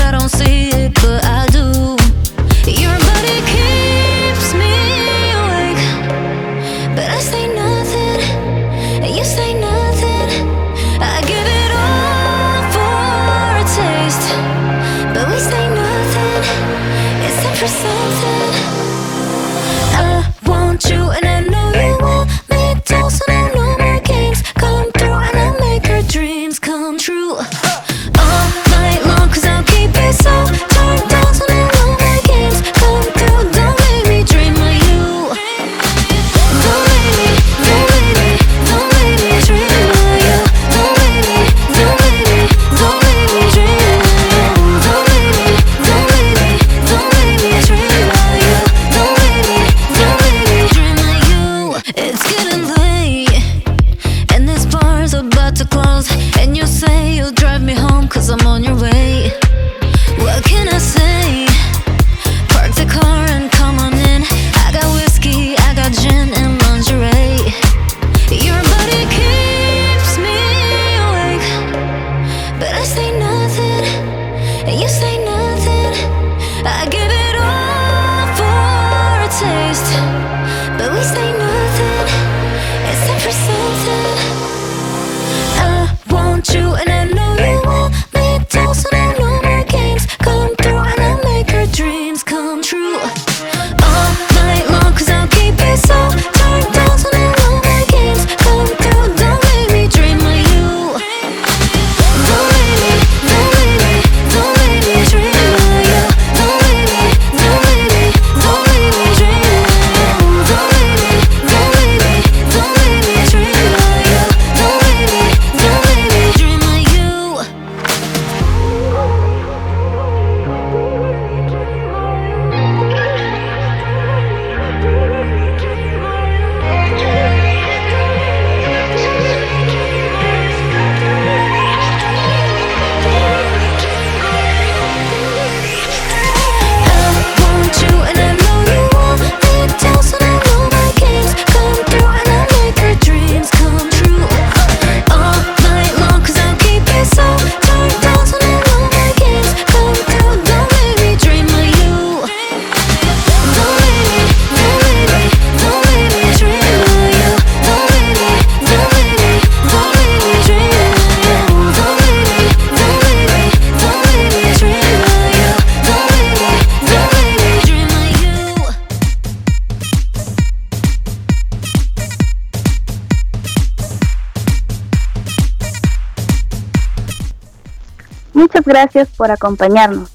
gracias por acompañarnos.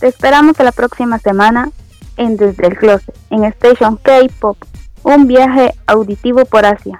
Te esperamos la próxima semana en Desde el Closet, en Station K-Pop, un viaje auditivo por Asia.